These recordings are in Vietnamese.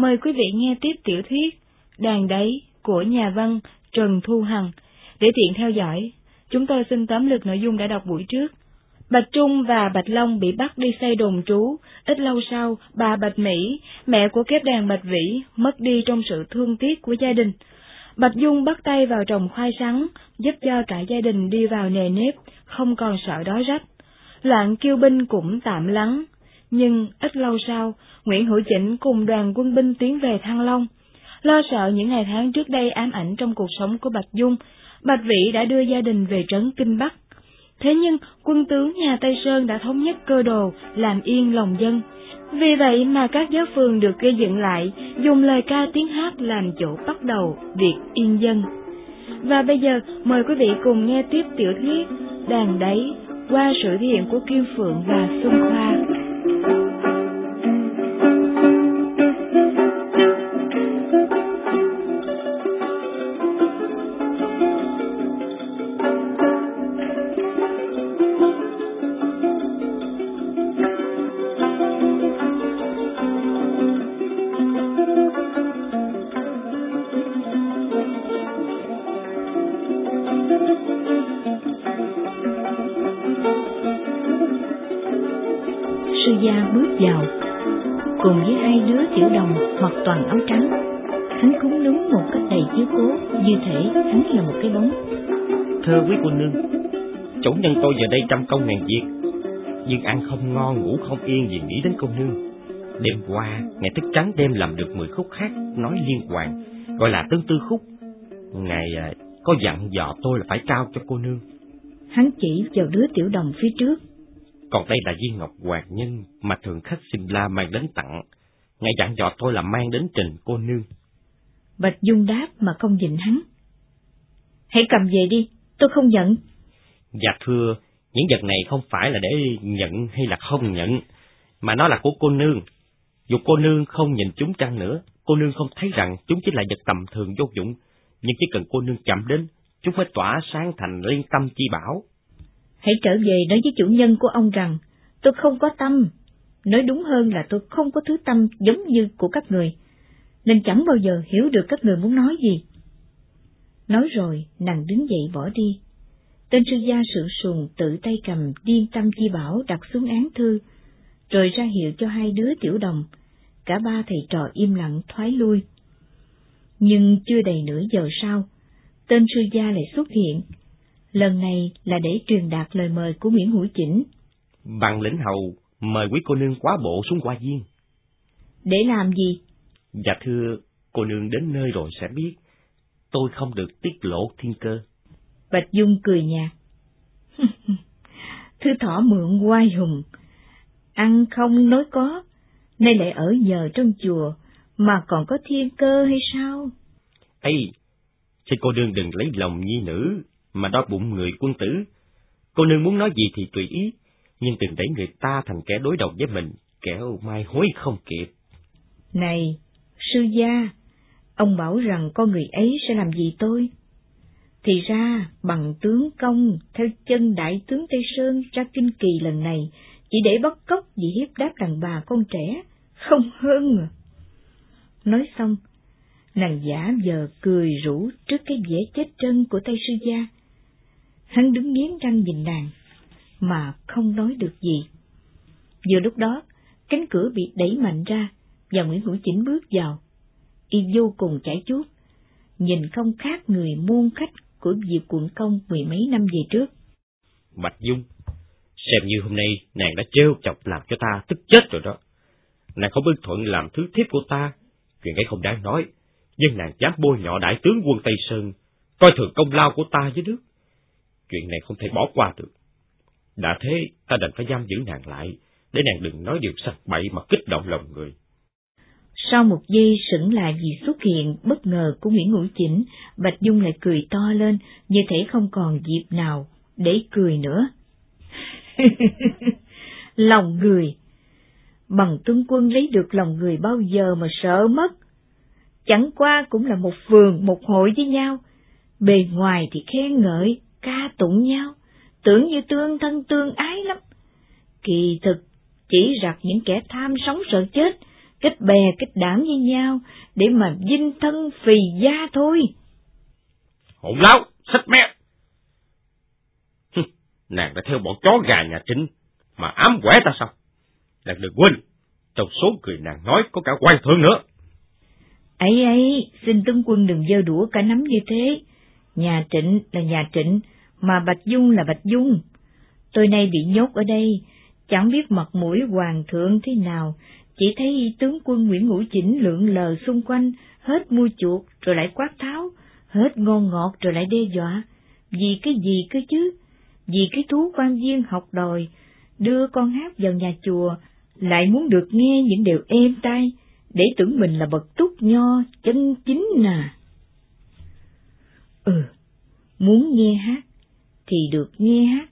mời quý vị nghe tiếp tiểu thuyết Đàn đáy của nhà văn Trần Thu Hằng. Để tiện theo dõi, chúng tôi xin tóm lược nội dung đã đọc buổi trước. Bạch Trung và Bạch Long bị bắt đi xây đồn trú, ít lâu sau, bà Bạch Mỹ, mẹ của kép đàn Bạch Vĩ, mất đi trong sự thương tiếc của gia đình. Bạch Dung bắt tay vào trồng khoai sắn, giúp cho cả gia đình đi vào nề nếp, không còn sợ đói rách. Loạn kiêu binh cũng tạm lắng, nhưng ít lâu sau, Nguyễn Hữu Chỉnh cùng đoàn quân binh tiến về Thăng Long. Lo sợ những ngày tháng trước đây ám ảnh trong cuộc sống của Bạch Dung, Bạch Vĩ đã đưa gia đình về trấn Kinh Bắc. Thế nhưng, quân tướng nhà Tây Sơn đã thống nhất cơ đồ, làm yên lòng dân. Vì vậy mà các giáo phường được gây dựng lại, dùng lời ca tiếng hát làm chỗ bắt đầu việc yên dân. Và bây giờ, mời quý vị cùng nghe tiếp tiểu thuyết Đàn đáy qua sự thể hiện của Kim Phượng và Xuân Khoa. Thank you. Thưa quý cô nương chủ nhân tôi giờ đây trăm công ngàn việc nhưng ăn không ngon ngủ không yên vì nghĩ đến cô nương. Đêm qua ngài thức trắng đêm làm được mười khúc hát nói liên hoàn gọi là tương tư khúc. Ngài à, có dặn dò tôi là phải trao cho cô nương. Hắn chỉ vào đứa tiểu đồng phía trước. Còn đây là viên ngọc hoàng nhân mà thường khách Simla mang đến tặng. Ngài dặn dò tôi là mang đến trình cô nương bạch dung đáp mà không nhìn hắn hãy cầm về đi Tôi không nhận. Dạ thưa, những vật này không phải là để nhận hay là không nhận, mà nó là của cô nương. Dù cô nương không nhìn chúng chăng nữa, cô nương không thấy rằng chúng chỉ là vật tầm thường vô dụng, nhưng chỉ cần cô nương chậm đến, chúng phải tỏa sáng thành liên tâm chi bảo. Hãy trở về nói với chủ nhân của ông rằng, tôi không có tâm, nói đúng hơn là tôi không có thứ tâm giống như của các người, nên chẳng bao giờ hiểu được các người muốn nói gì. Nói rồi, nàng đứng dậy bỏ đi. Tên sư gia sự sùng tự tay cầm điên tâm chi bảo đặt xuống án thư, rồi ra hiệu cho hai đứa tiểu đồng, cả ba thầy trò im lặng thoái lui. Nhưng chưa đầy nửa giờ sau, tên sư gia lại xuất hiện, lần này là để truyền đạt lời mời của Nguyễn Hữu Chỉnh. Bằng lĩnh hầu, mời quý cô nương quá bộ xuống qua viên. Để làm gì? Dạ thưa, cô nương đến nơi rồi sẽ biết tôi không được tiết lộ thiên cơ. Bạch Dung cười nhạt. Thứ thỏ mượn quai hùng, ăn không nói có, nay lại ở nhờ trong chùa, mà còn có thiên cơ hay sao? Ê, xin cô nương đừng lấy lòng nhi nữ, mà đo bụng người quân tử. Cô nương muốn nói gì thì tùy ý, nhưng đừng đẩy người ta thành kẻ đối đầu với mình, kẻo mai hối không kịp. Này, sư gia, Ông bảo rằng con người ấy sẽ làm gì tôi? Thì ra, bằng tướng công, theo chân đại tướng Tây Sơn ra kinh kỳ lần này, chỉ để bắt cóc vì hiếp đáp đàn bà con trẻ, không hơn à. Nói xong, nàng giả giờ cười rủ trước cái vẻ chết chân của Tây Sư Gia. Hắn đứng nghiến răng nhìn nàng, mà không nói được gì. Vừa lúc đó, cánh cửa bị đẩy mạnh ra, và Nguyễn Hữu Chỉnh bước vào y vô cùng chảy chuốt, nhìn không khác người muôn khách của Diệp quận công mười mấy năm về trước. Bạch Dung, xem như hôm nay nàng đã trêu chọc làm cho ta tức chết rồi đó. Nàng không ưng thuận làm thứ thiếp của ta, chuyện ấy không đáng nói, nhưng nàng dám bôi nhọ đại tướng quân Tây Sơn, coi thường công lao của ta với nước. Chuyện này không thể bỏ qua được. Đã thế, ta đành phải giam giữ nàng lại, để nàng đừng nói điều sạch bậy mà kích động lòng người. Sau một giây sững lại vì xuất hiện bất ngờ của Nguyễn Ngũ Chỉnh, Bạch Dung lại cười to lên, như thể không còn dịp nào để cười nữa. lòng người! Bằng tướng quân lấy được lòng người bao giờ mà sợ mất? Chẳng qua cũng là một vườn, một hội với nhau. Bề ngoài thì khen ngợi, ca tụng nhau, tưởng như tương thân tương ái lắm. Kỳ thực, chỉ rặt những kẻ tham sống sợ chết, kết bè kết đảng với nhau, để mà dinh thân phì gia thôi. Hỗn láo, xích mẹ! Nàng đã theo bọn chó gà nhà chính, mà ám quẻ ta sao? Nàng đừng quên, trong số người nàng nói có cả quan thượng nữa. ấy ấy, xin tướng quân đừng dơ đũa cả nắm như thế. Nhà trịnh là nhà trịnh, mà Bạch Dung là Bạch Dung. Tôi nay bị nhốt ở đây, chẳng biết mặt mũi hoàng thượng thế nào, chỉ thấy tướng quân Nguyễn Ngũ Chỉnh lượn lờ xung quanh, hết mua chuột rồi lại quát tháo, hết ngon ngọt rồi lại đe dọa. Vì cái gì cơ chứ? Vì cái thú quan viên học đòi, đưa con hát vào nhà chùa, lại muốn được nghe những điều êm tai, để tưởng mình là bậc túc nho chân chính nà. Ừ, muốn nghe hát, thì được nghe hát,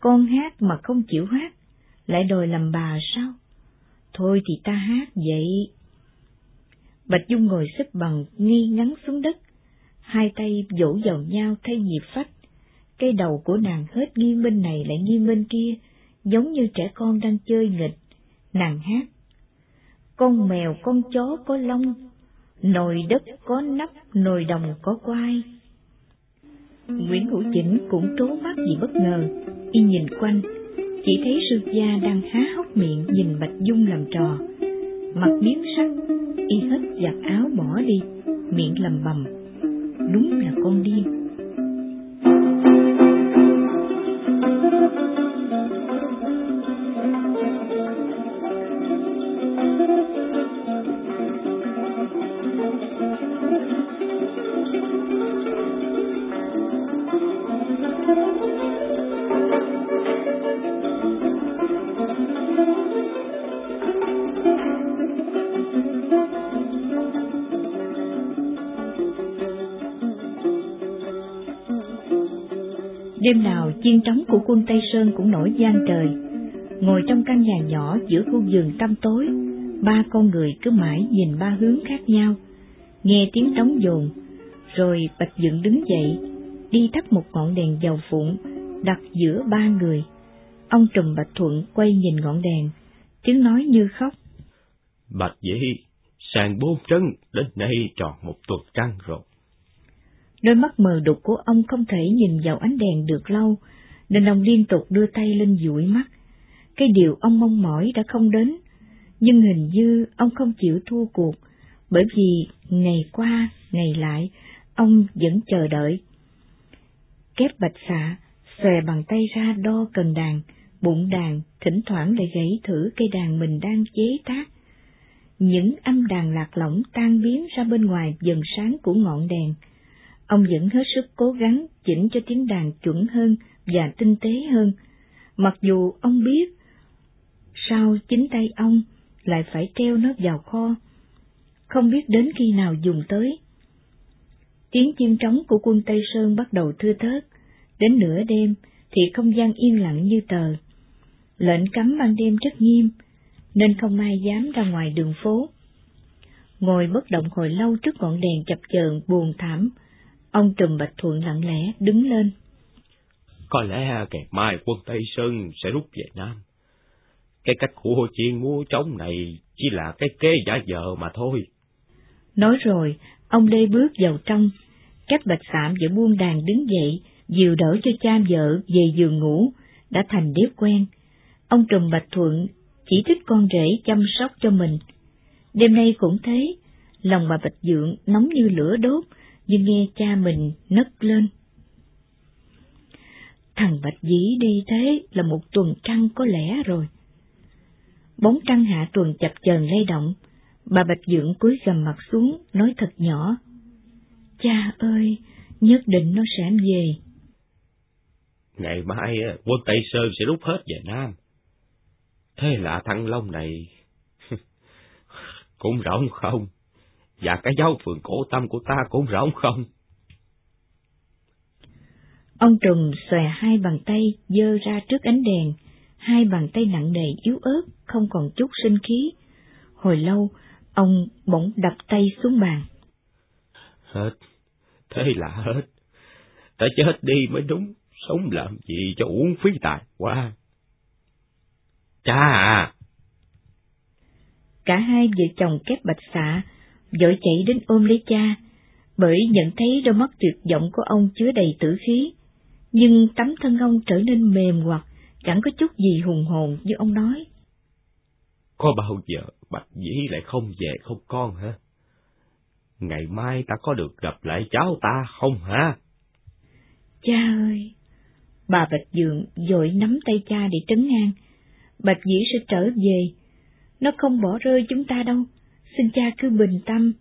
con hát mà không chịu hát, lại đòi làm bà sao? Thôi thì ta hát vậy. Bạch Dung ngồi xếp bằng nghi ngắn xuống đất, hai tay vỗ vào nhau thay nhịp phách. Cái đầu của nàng hết nghiêng bên này lại nghiêng bên kia, giống như trẻ con đang chơi nghịch. Nàng hát. Con mèo con chó có lông, nồi đất có nắp, nồi đồng có quai. Nguyễn Hữu Chỉnh cũng trố mắt vì bất ngờ, y nhìn quanh, chỉ thấy sư gia đang há hốc miệng nhìn Bạch Dung làm trò. Mặt biến sắc, y hết giặt áo bỏ đi, miệng lầm bầm. Đúng là con điên. Đêm nào chiên trống của quân Tây Sơn cũng nổi gian trời. Ngồi trong căn nhà nhỏ giữa khu vườn tăm tối, ba con người cứ mãi nhìn ba hướng khác nhau, nghe tiếng trống dồn, rồi Bạch Dựng đứng dậy, đi thắp một ngọn đèn dầu phụng, đặt giữa ba người. Ông Trùm Bạch Thuận quay nhìn ngọn đèn, tiếng nói như khóc. Bạch Dĩ, sàn bốn trấn đến nay tròn một tuần trăng rồi. Đôi mắt mờ đục của ông không thể nhìn vào ánh đèn được lâu, nên ông liên tục đưa tay lên dụi mắt. Cái điều ông mong mỏi đã không đến, nhưng hình như ông không chịu thua cuộc, bởi vì ngày qua, ngày lại, ông vẫn chờ đợi. Kép bạch xạ, xòe bằng tay ra đo cần đàn, bụng đàn, thỉnh thoảng lại gãy thử cây đàn mình đang chế tác. Những âm đàn lạc lõng tan biến ra bên ngoài dần sáng của ngọn đèn Ông vẫn hết sức cố gắng chỉnh cho tiếng đàn chuẩn hơn và tinh tế hơn, mặc dù ông biết sao chính tay ông lại phải treo nó vào kho, không biết đến khi nào dùng tới. Tiếng chiên trống của quân Tây Sơn bắt đầu thưa thớt, đến nửa đêm thì không gian yên lặng như tờ. Lệnh cấm ban đêm rất nghiêm, nên không ai dám ra ngoài đường phố. Ngồi bất động hồi lâu trước ngọn đèn chập chờn buồn thảm, Ông Trùm Bạch Thuận lặng lẽ đứng lên. Có lẽ ngày mai quân Tây Sơn sẽ rút về Nam. Cái cách của Hồ Chiên mua trống này chỉ là cái kế giả vợ mà thôi. Nói rồi, ông Lê bước vào trong. Cách bạch sạm và buông đàn đứng dậy, dìu đỡ cho cha vợ về giường ngủ, đã thành đếp quen. Ông Trùm Bạch Thuận chỉ thích con rể chăm sóc cho mình. Đêm nay cũng thế, lòng bà Bạch Dượng nóng như lửa đốt, nhưng nghe cha mình nấc lên. Thằng Bạch Dĩ đi thế là một tuần trăng có lẽ rồi. Bóng trăng hạ tuần chập chờn lay động, bà Bạch Dưỡng cúi gầm mặt xuống, nói thật nhỏ. Cha ơi, nhất định nó sẽ về. Ngày mai ờ, quân Tây Sơn sẽ rút hết về Nam. Thế là thằng Long này cũng rỗng không? Và cái dấu phường cổ tâm của ta cũng rỗng không? Ông Trùm xòe hai bàn tay dơ ra trước ánh đèn, hai bàn tay nặng nề yếu ớt, không còn chút sinh khí. Hồi lâu, ông bỗng đập tay xuống bàn. Hết, thế là hết. Ta chết đi mới đúng, sống làm gì cho uống phí tài quá. Cha à! Cả hai vợ chồng kép bạch xạ, vội chạy đến ôm lấy cha, bởi nhận thấy đôi mắt tuyệt vọng của ông chứa đầy tử khí, nhưng tấm thân ông trở nên mềm hoặc chẳng có chút gì hùng hồn như ông nói. Có bao giờ Bạch Dĩ lại không về không con hả? Ngày mai ta có được gặp lại cháu ta không hả? Cha ơi! Bà Bạch Dượng dội nắm tay cha để trấn an. Bạch Dĩ sẽ trở về. Nó không bỏ rơi chúng ta đâu. Xin cha cứ bình tâm.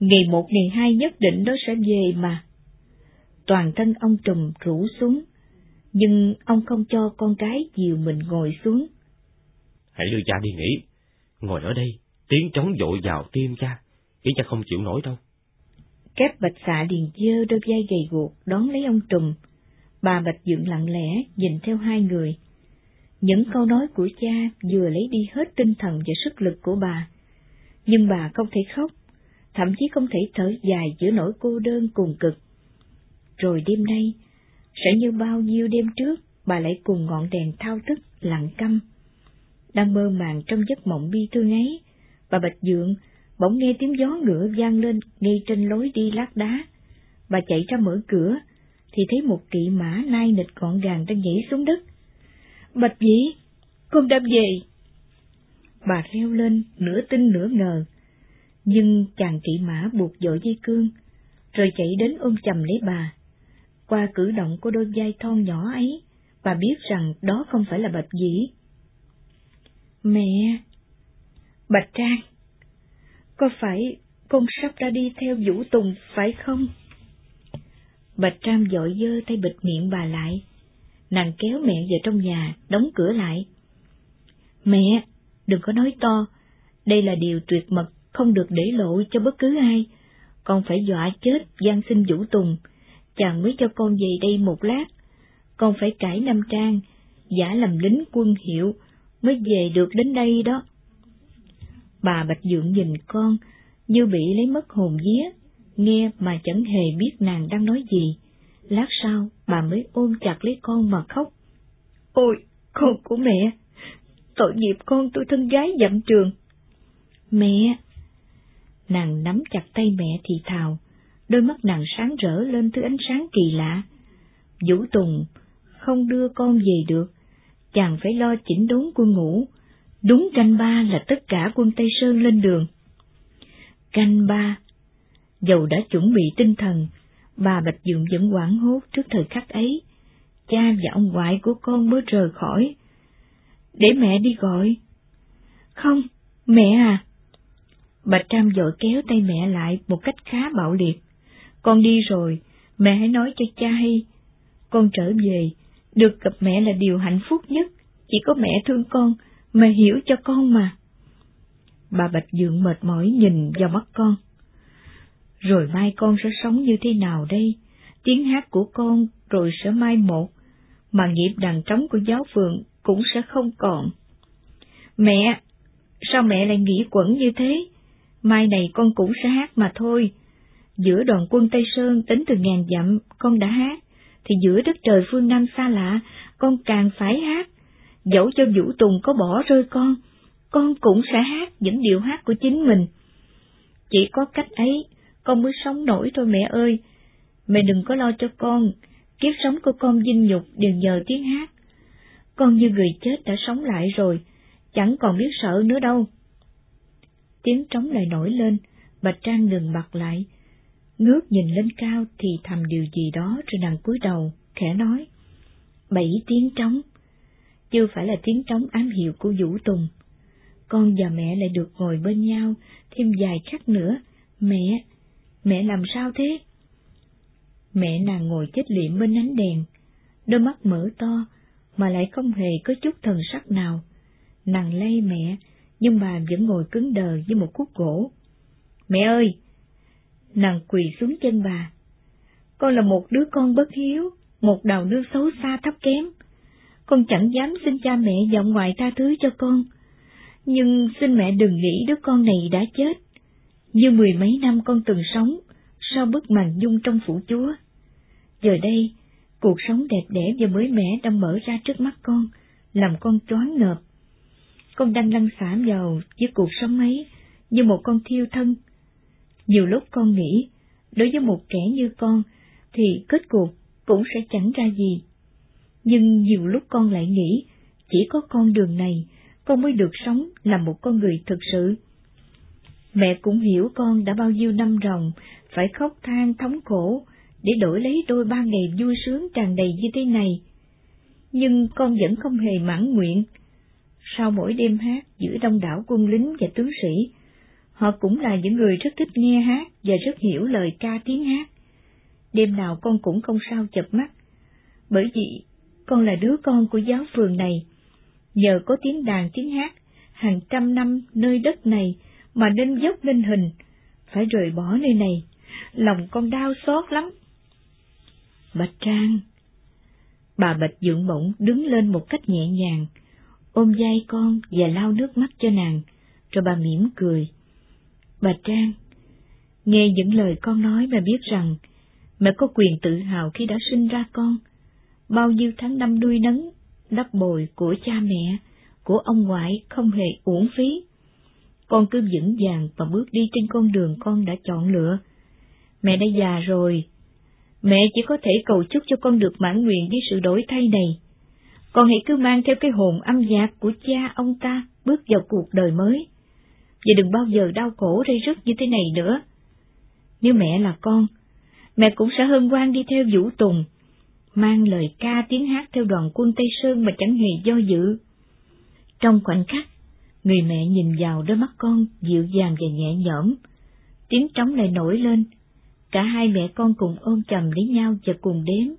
Ngày một ngày hai nhất định nó sẽ về mà. Toàn thân ông trùm rủ xuống, nhưng ông không cho con gái dìu mình ngồi xuống. Hãy đưa cha đi nghỉ, ngồi ở đây, tiếng trống dội vào tim cha, khiến cha không chịu nổi đâu. Kép bạch xạ liền dơ đôi vai gầy guộc đón lấy ông trùm. Bà bạch dựng lặng lẽ nhìn theo hai người. Những câu nói của cha vừa lấy đi hết tinh thần và sức lực của bà. Nhưng bà không thể khóc, thậm chí không thể thở dài giữa nỗi cô đơn cùng cực. Rồi đêm nay, sẽ như bao nhiêu đêm trước, bà lại cùng ngọn đèn thao thức lặng câm, Đang mơ màng trong giấc mộng bi thương ấy, bà Bạch Dượng bỗng nghe tiếng gió ngựa vang lên ngay trên lối đi lát đá. Bà chạy ra mở cửa, thì thấy một kỵ mã nai nịch gọn gàng đang nhảy xuống đất. Bạch dĩ, con đã về. Bà reo lên, nửa tin nửa ngờ. Nhưng chàng kỵ mã buộc dội dây cương, rồi chạy đến ôm chầm lấy bà. Qua cử động của đôi vai thon nhỏ ấy, bà biết rằng đó không phải là Bạch Dĩ. Mẹ! Bạch Trang! Có phải con sắp ra đi theo Vũ Tùng phải không? Bạch Trang dội dơ tay bịt miệng bà lại. Nàng kéo mẹ về trong nhà, đóng cửa lại. Mẹ, đừng có nói to, đây là điều tuyệt mật, không được để lộ cho bất cứ ai. Con phải dọa chết gian sinh Vũ Tùng, chàng mới cho con về đây một lát. Con phải cải năm trang, giả làm lính quân hiệu, mới về được đến đây đó. Bà Bạch Dượng nhìn con, như bị lấy mất hồn vía, nghe mà chẳng hề biết nàng đang nói gì. Lát sau, bà mới ôm chặt lấy con mà khóc. Ôi, con của mẹ! Tội nghiệp con tôi thân gái dặm trường. Mẹ! Nàng nắm chặt tay mẹ thì thào, đôi mắt nàng sáng rỡ lên thứ ánh sáng kỳ lạ. Vũ Tùng không đưa con về được, chàng phải lo chỉnh đốn quân ngũ. Đúng canh ba là tất cả quân Tây Sơn lên đường. Canh ba, dầu đã chuẩn bị tinh thần, bà Bạch Dượng vẫn quảng hốt trước thời khắc ấy. Cha và ông ngoại của con mới rời khỏi. Để mẹ đi gọi. Không, mẹ à. Bạch Trâm dội kéo tay mẹ lại một cách khá bạo liệt. Con đi rồi, mẹ hãy nói cho cha hay. Con trở về, được gặp mẹ là điều hạnh phúc nhất, chỉ có mẹ thương con, mẹ hiểu cho con mà. Bà Bạch Dượng mệt mỏi nhìn vào mắt con. Rồi mai con sẽ sống như thế nào đây? Tiếng hát của con rồi sẽ mai một, mà nghiệp đàn trống của giáo phường cũng sẽ không còn. Mẹ, sao mẹ lại nghĩ quẩn như thế? Mai này con cũng sẽ hát mà thôi, giữa đoàn quân Tây Sơn tính từ ngàn dặm con đã hát, thì giữa đất trời phương Nam xa lạ, con càng phải hát. Dẫu cho Vũ Tùng có bỏ rơi con, con cũng sẽ hát những điệu hát của chính mình. Chỉ có cách ấy, con mới sống nổi thôi mẹ ơi. Mẹ đừng có lo cho con, kiếp sống của con dinh nhục đều nhờ tiếng hát. Con như người chết đã sống lại rồi, chẳng còn biết sợ nữa đâu. Tiếng trống lại nổi lên, Bạch Trang ngừng bật lại, Ngước nhìn lên cao thì thầm điều gì đó rồi nàng cúi đầu, khẽ nói. Bảy tiếng trống. Chưa phải là tiếng trống ám hiệu của Vũ Tùng. Con và mẹ lại được ngồi bên nhau thêm vài khắc nữa. Mẹ, mẹ làm sao thế? Mẹ nàng ngồi chết liệm bên ánh đèn, đôi mắt mở to, mà lại không hề có chút thần sắc nào. Nàng lay mẹ, nhưng bà vẫn ngồi cứng đờ như một khúc gỗ. Mẹ ơi, Nàng quỳ xuống chân bà. Con là một đứa con bất hiếu, một đầu nương xấu xa thấp kém. Con chẳng dám xin cha mẹ và ngoại tha thứ cho con. Nhưng xin mẹ đừng nghĩ đứa con này đã chết. Như mười mấy năm con từng sống, sau bức màn dung trong phủ chúa. Giờ đây, cuộc sống đẹp đẽ và mới mẻ đang mở ra trước mắt con, làm con choáng ngợp. con đang lăn xả vào với cuộc sống ấy như một con thiêu thân. Nhiều lúc con nghĩ, đối với một kẻ như con, thì kết cục cũng sẽ chẳng ra gì. Nhưng nhiều lúc con lại nghĩ, chỉ có con đường này, con mới được sống là một con người thực sự. Mẹ cũng hiểu con đã bao nhiêu năm ròng, phải khóc than thống khổ, để đổi lấy đôi ba ngày vui sướng tràn đầy như thế này. Nhưng con vẫn không hề mãn nguyện. Sau mỗi đêm hát giữa đông đảo quân lính và tướng sĩ, họ cũng là những người rất thích nghe hát và rất hiểu lời ca tiếng hát. Đêm nào con cũng không sao chập mắt, bởi vì con là đứa con của giáo phường này. Nhờ có tiếng đàn tiếng hát, hàng trăm năm nơi đất này mà nên dốc lên hình, phải rời bỏ nơi này, lòng con đau xót lắm. Bạch Trang Bà Bạch dưỡng bỗng đứng lên một cách nhẹ nhàng, ôm vai con và lau nước mắt cho nàng, rồi bà mỉm cười. Bạch Trang, nghe những lời con nói mà biết rằng mẹ có quyền tự hào khi đã sinh ra con. Bao nhiêu tháng năm nuôi nấng, đắp bồi của cha mẹ, của ông ngoại không hề uổng phí. Con cứ vững vàng và bước đi trên con đường con đã chọn lựa. Mẹ đã già rồi, mẹ chỉ có thể cầu chúc cho con được mãn nguyện với sự đổi thay này. Con hãy cứ mang theo cái hồn âm nhạc của cha ông ta bước vào cuộc đời mới. Và đừng bao giờ đau khổ rây rứt như thế này nữa. Nếu mẹ là con, mẹ cũng sẽ hân hoan đi theo Vũ Tùng, mang lời ca tiếng hát theo đoàn quân Tây Sơn mà chẳng hề do dự. Trong khoảnh khắc, người mẹ nhìn vào đôi mắt con dịu dàng và nhẹ nhõm, tiếng trống lại nổi lên, cả hai mẹ con cùng ôm chầm lấy nhau và cùng đếm.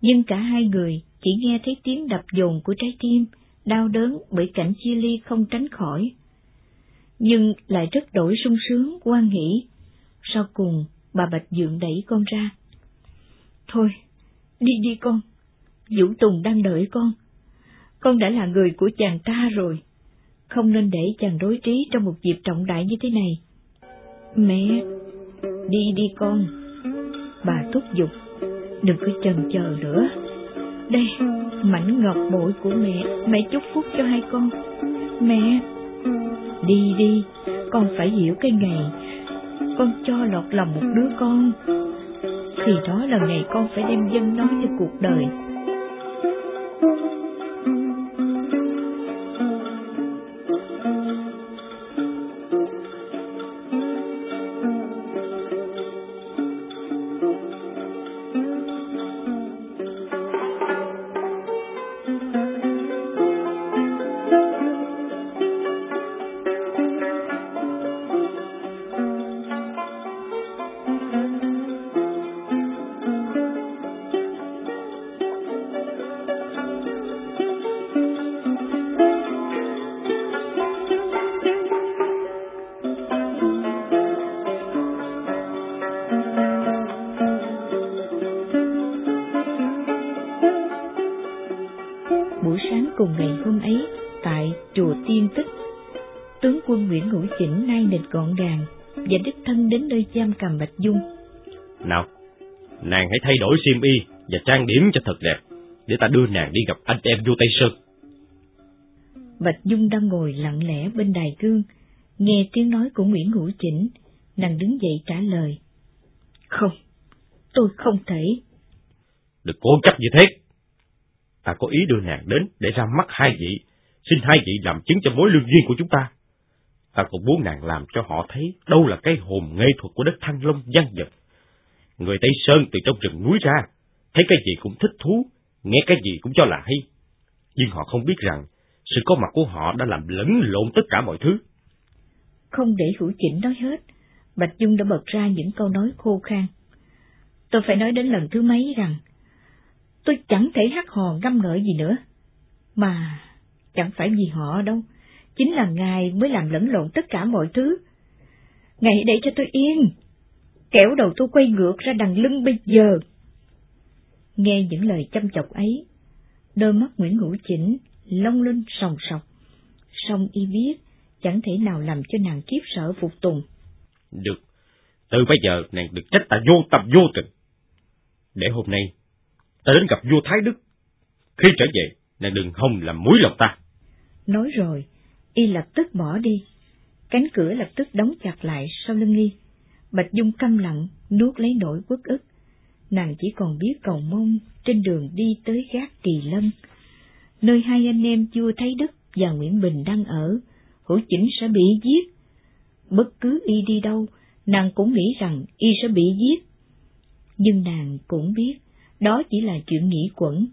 Nhưng cả hai người chỉ nghe thấy tiếng đập dồn của trái tim, đau đớn bởi cảnh chia ly không tránh khỏi. Nhưng lại rất đổi sung sướng, quan nghĩ Sau cùng, bà Bạch Dượng đẩy con ra. Thôi, đi đi con, Vũ Tùng đang đợi con. Con đã là người của chàng ta rồi, không nên để chàng đối trí trong một dịp trọng đại như thế này. Mẹ, đi đi con. Bà thúc giục, đừng có chần chờ nữa. Đây, mảnh ngọc bội của mẹ, mẹ chúc phúc cho hai con. Mẹ, đi đi, con phải hiểu cái ngày con cho lọt lòng một đứa con, thì đó là ngày con phải đem dân nó cho cuộc đời. Gọn gàng và đích thân đến nơi giam cầm Bạch Dung. Nào, nàng hãy thay đổi xiêm y và trang điểm cho thật đẹp, để ta đưa nàng đi gặp anh em vua Tây Sơn. Bạch Dung đang ngồi lặng lẽ bên đài gương, nghe tiếng nói của Nguyễn Hữu Chỉnh, nàng đứng dậy trả lời. Không, tôi không thể. Đừng cố chấp như thế. Ta có ý đưa nàng đến để ra mắt hai vị, xin hai vị làm chứng cho mối lương duyên của chúng ta ta cũng muốn nàng làm cho họ thấy đâu là cái hồn nghệ thuật của đất Thăng Long văn vật. Người Tây Sơn từ trong rừng núi ra, thấy cái gì cũng thích thú, nghe cái gì cũng cho là hay. Nhưng họ không biết rằng, sự có mặt của họ đã làm lẫn lộn tất cả mọi thứ. Không để hữu chỉnh nói hết, Bạch Dung đã bật ra những câu nói khô khan. Tôi phải nói đến lần thứ mấy rằng, tôi chẳng thể hát hò ngâm ngợi gì nữa. Mà chẳng phải vì họ đâu, chính là Ngài mới làm lẫn lộn tất cả mọi thứ. Ngài hãy để cho tôi yên, kẻo đầu tôi quay ngược ra đằng lưng bây giờ. Nghe những lời chăm chọc ấy, đôi mắt Nguyễn ngũ Chỉnh long lên sòng sọc, song y biết chẳng thể nào làm cho nàng kiếp sợ phục tùng. Được, từ bây giờ nàng được trách ta vô tâm vô tình. Để hôm nay, ta đến gặp vua Thái Đức. Khi trở về, nàng đừng hông làm muối lòng ta. Nói rồi, Y lập tức bỏ đi. Cánh cửa lập tức đóng chặt lại sau lưng Y. Bạch Dung câm lặng, nuốt lấy nỗi uất ức. Nàng chỉ còn biết cầu mong trên đường đi tới gác Kỳ Lân, nơi hai anh em vua Thái Đức và Nguyễn Bình đang ở, hữu chỉnh sẽ bị giết. Bất cứ y đi đâu, nàng cũng nghĩ rằng y sẽ bị giết. Nhưng nàng cũng biết, đó chỉ là chuyện nghĩ quẩn,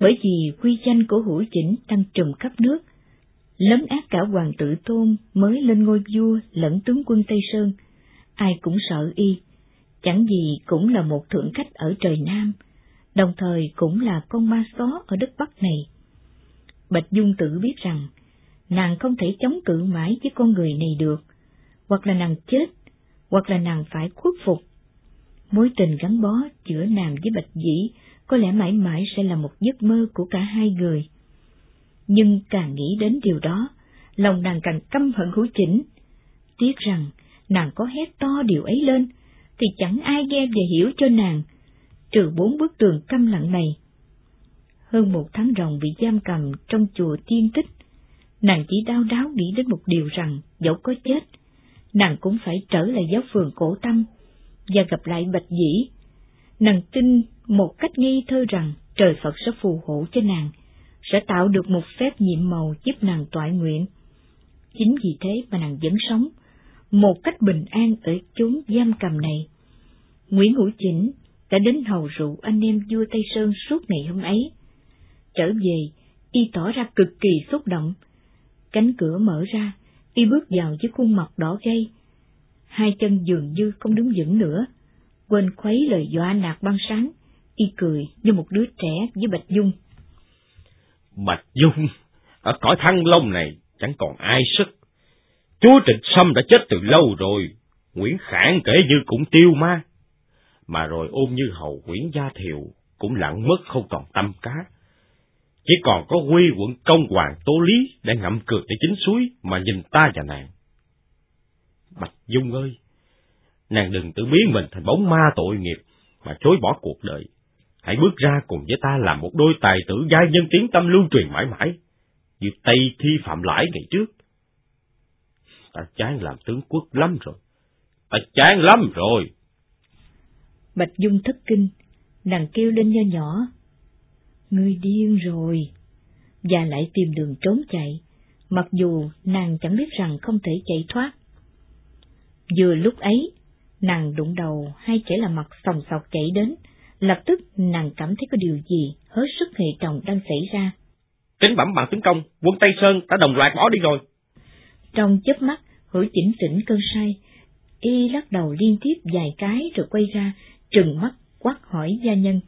bởi vì quy danh của hữu chỉnh tăng trùm khắp nước, lấn ác cả hoàng tử tôn mới lên ngôi vua lẫn tướng quân Tây Sơn, ai cũng sợ y, chẳng gì cũng là một thượng khách ở trời Nam, đồng thời cũng là con ma xó ở đất Bắc này. Bạch Dung tự biết rằng, nàng không thể chống cự mãi với con người này được, hoặc là nàng chết, hoặc là nàng phải khuất phục. Mối tình gắn bó giữa nàng với Bạch Dĩ có lẽ mãi mãi sẽ là một giấc mơ của cả hai người. Nhưng càng nghĩ đến điều đó, lòng nàng càng căm hận hữu chỉnh. Tiếc rằng, nàng có hét to điều ấy lên, thì chẳng ai nghe và hiểu cho nàng, trừ bốn bức tường câm lặng này. Hơn một tháng ròng bị giam cầm trong chùa tiên tích, nàng chỉ đau đáo nghĩ đến một điều rằng, dẫu có chết, nàng cũng phải trở lại giáo phường cổ tâm, và gặp lại bạch dĩ. Nàng tin một cách nghi thơ rằng trời Phật sẽ phù hộ cho nàng, sẽ tạo được một phép nhiệm màu giúp nàng tọa nguyện. Chính vì thế mà nàng vẫn sống, một cách bình an ở chốn giam cầm này. Nguyễn Hữu Chỉnh đã đến hầu rượu anh em vua Tây Sơn suốt ngày hôm ấy. Trở về, y tỏ ra cực kỳ xúc động. Cánh cửa mở ra, y bước vào với khuôn mặt đỏ gay. Hai chân dường như không đứng vững nữa, quên khuấy lời dọa nạt băng sáng, y cười như một đứa trẻ với Bạch Dung. Bạch Dung, ở cõi thăng long này chẳng còn ai sức. Chúa Trịnh Sâm đã chết từ lâu rồi, Nguyễn Khảng kể như cũng tiêu ma. Mà rồi ôm như hầu Nguyễn Gia Thiệu cũng lặng mất không còn tâm cá. Chỉ còn có quy quận công hoàng tố lý để ngậm cược để chính suối mà nhìn ta và nàng. Bạch Dung ơi, nàng đừng tự biến mình thành bóng ma tội nghiệp mà chối bỏ cuộc đời. Hãy bước ra cùng với ta làm một đôi tài tử giai nhân tiếng tâm lưu truyền mãi mãi, như Tây Thi Phạm Lãi ngày trước. Ta chán làm tướng quốc lắm rồi, ta chán lắm rồi. Bạch Dung thất kinh, nàng kêu lên nho nhỏ. Ngươi điên rồi, và lại tìm đường trốn chạy, mặc dù nàng chẳng biết rằng không thể chạy thoát. Vừa lúc ấy, nàng đụng đầu hai kẻ là mặt sòng sọc chạy đến, lập tức nàng cảm thấy có điều gì hết sức hệ trọng đang xảy ra. Tính bẩm bằng tướng công, quân Tây Sơn đã đồng loạt bỏ đi rồi. Trong chớp mắt, hữu chỉnh chỉnh cơn say, y lắc đầu liên tiếp vài cái rồi quay ra, trừng mắt quát hỏi gia nhân.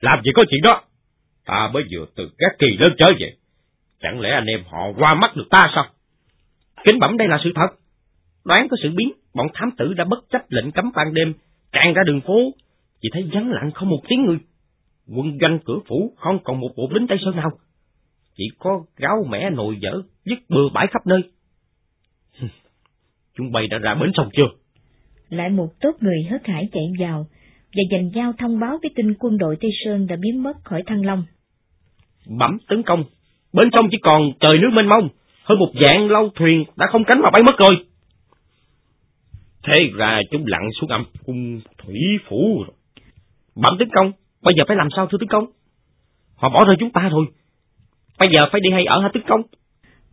Làm gì có chuyện đó? Ta mới vừa từ các kỳ lớn trở về. Chẳng lẽ anh em họ qua mắt được ta sao? Kính bẩm đây là sự thật. Đoán có sự biến, bọn thám tử đã bất chấp lệnh cấm ban đêm, tràn ra đường phố, chỉ thấy vắng lặng không một tiếng người. Quân doanh cửa phủ không còn một bộ lính Tây Sơn nào. Chỉ có gáo mẻ nồi dở, dứt bừa bãi khắp nơi. Chúng bay đã ra bến sông chưa? Lại một tốt người hớt hải chạy vào, và dành giao thông báo với tin quân đội Tây Sơn đã biến mất khỏi Thăng Long. Bẩm tấn công, bên sông chỉ còn trời nước mênh mông, hơn một dạng lâu thuyền đã không cánh mà bay mất rồi. Thế ra chúng lặn xuống âm cung thủy phủ rồi. Bẩm tướng công, bây giờ phải làm sao thưa tướng công? Họ bỏ rơi chúng ta thôi. Bây giờ phải đi hay ở hả tướng công?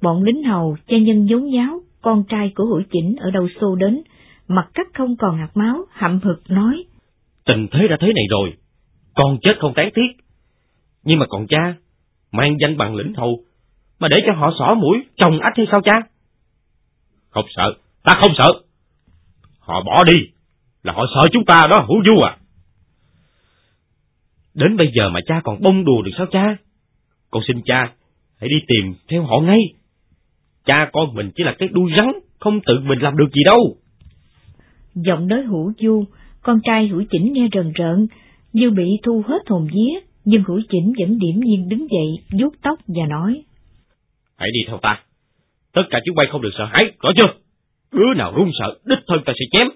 Bọn lính hầu, cha nhân giống giáo, con trai của hữu chỉnh ở đầu xô đến, mặt cắt không còn hạt máu, hậm hực nói. Tình thế đã thế này rồi, con chết không tán tiếc. Nhưng mà còn cha, mang danh bằng lĩnh hầu, mà để cho họ xỏ mũi, chồng ách hay sao cha? Không sợ, ta không sợ. Họ bỏ đi, là họ sợ chúng ta đó hữu du à. Đến bây giờ mà cha còn bông đùa được sao cha? Con xin cha, hãy đi tìm theo họ ngay. Cha con mình chỉ là cái đuôi rắn, không tự mình làm được gì đâu. Giọng nói hữu du, con trai hữu chỉnh nghe rần rợn, như bị thu hết hồn vía, nhưng hữu chỉnh vẫn điểm nhiên đứng dậy, vuốt tóc và nói. Hãy đi theo ta. Tất cả chúng bay không được sợ hãi, rõ chưa? Đứa nào run sợ, đích thân ta sẽ chém.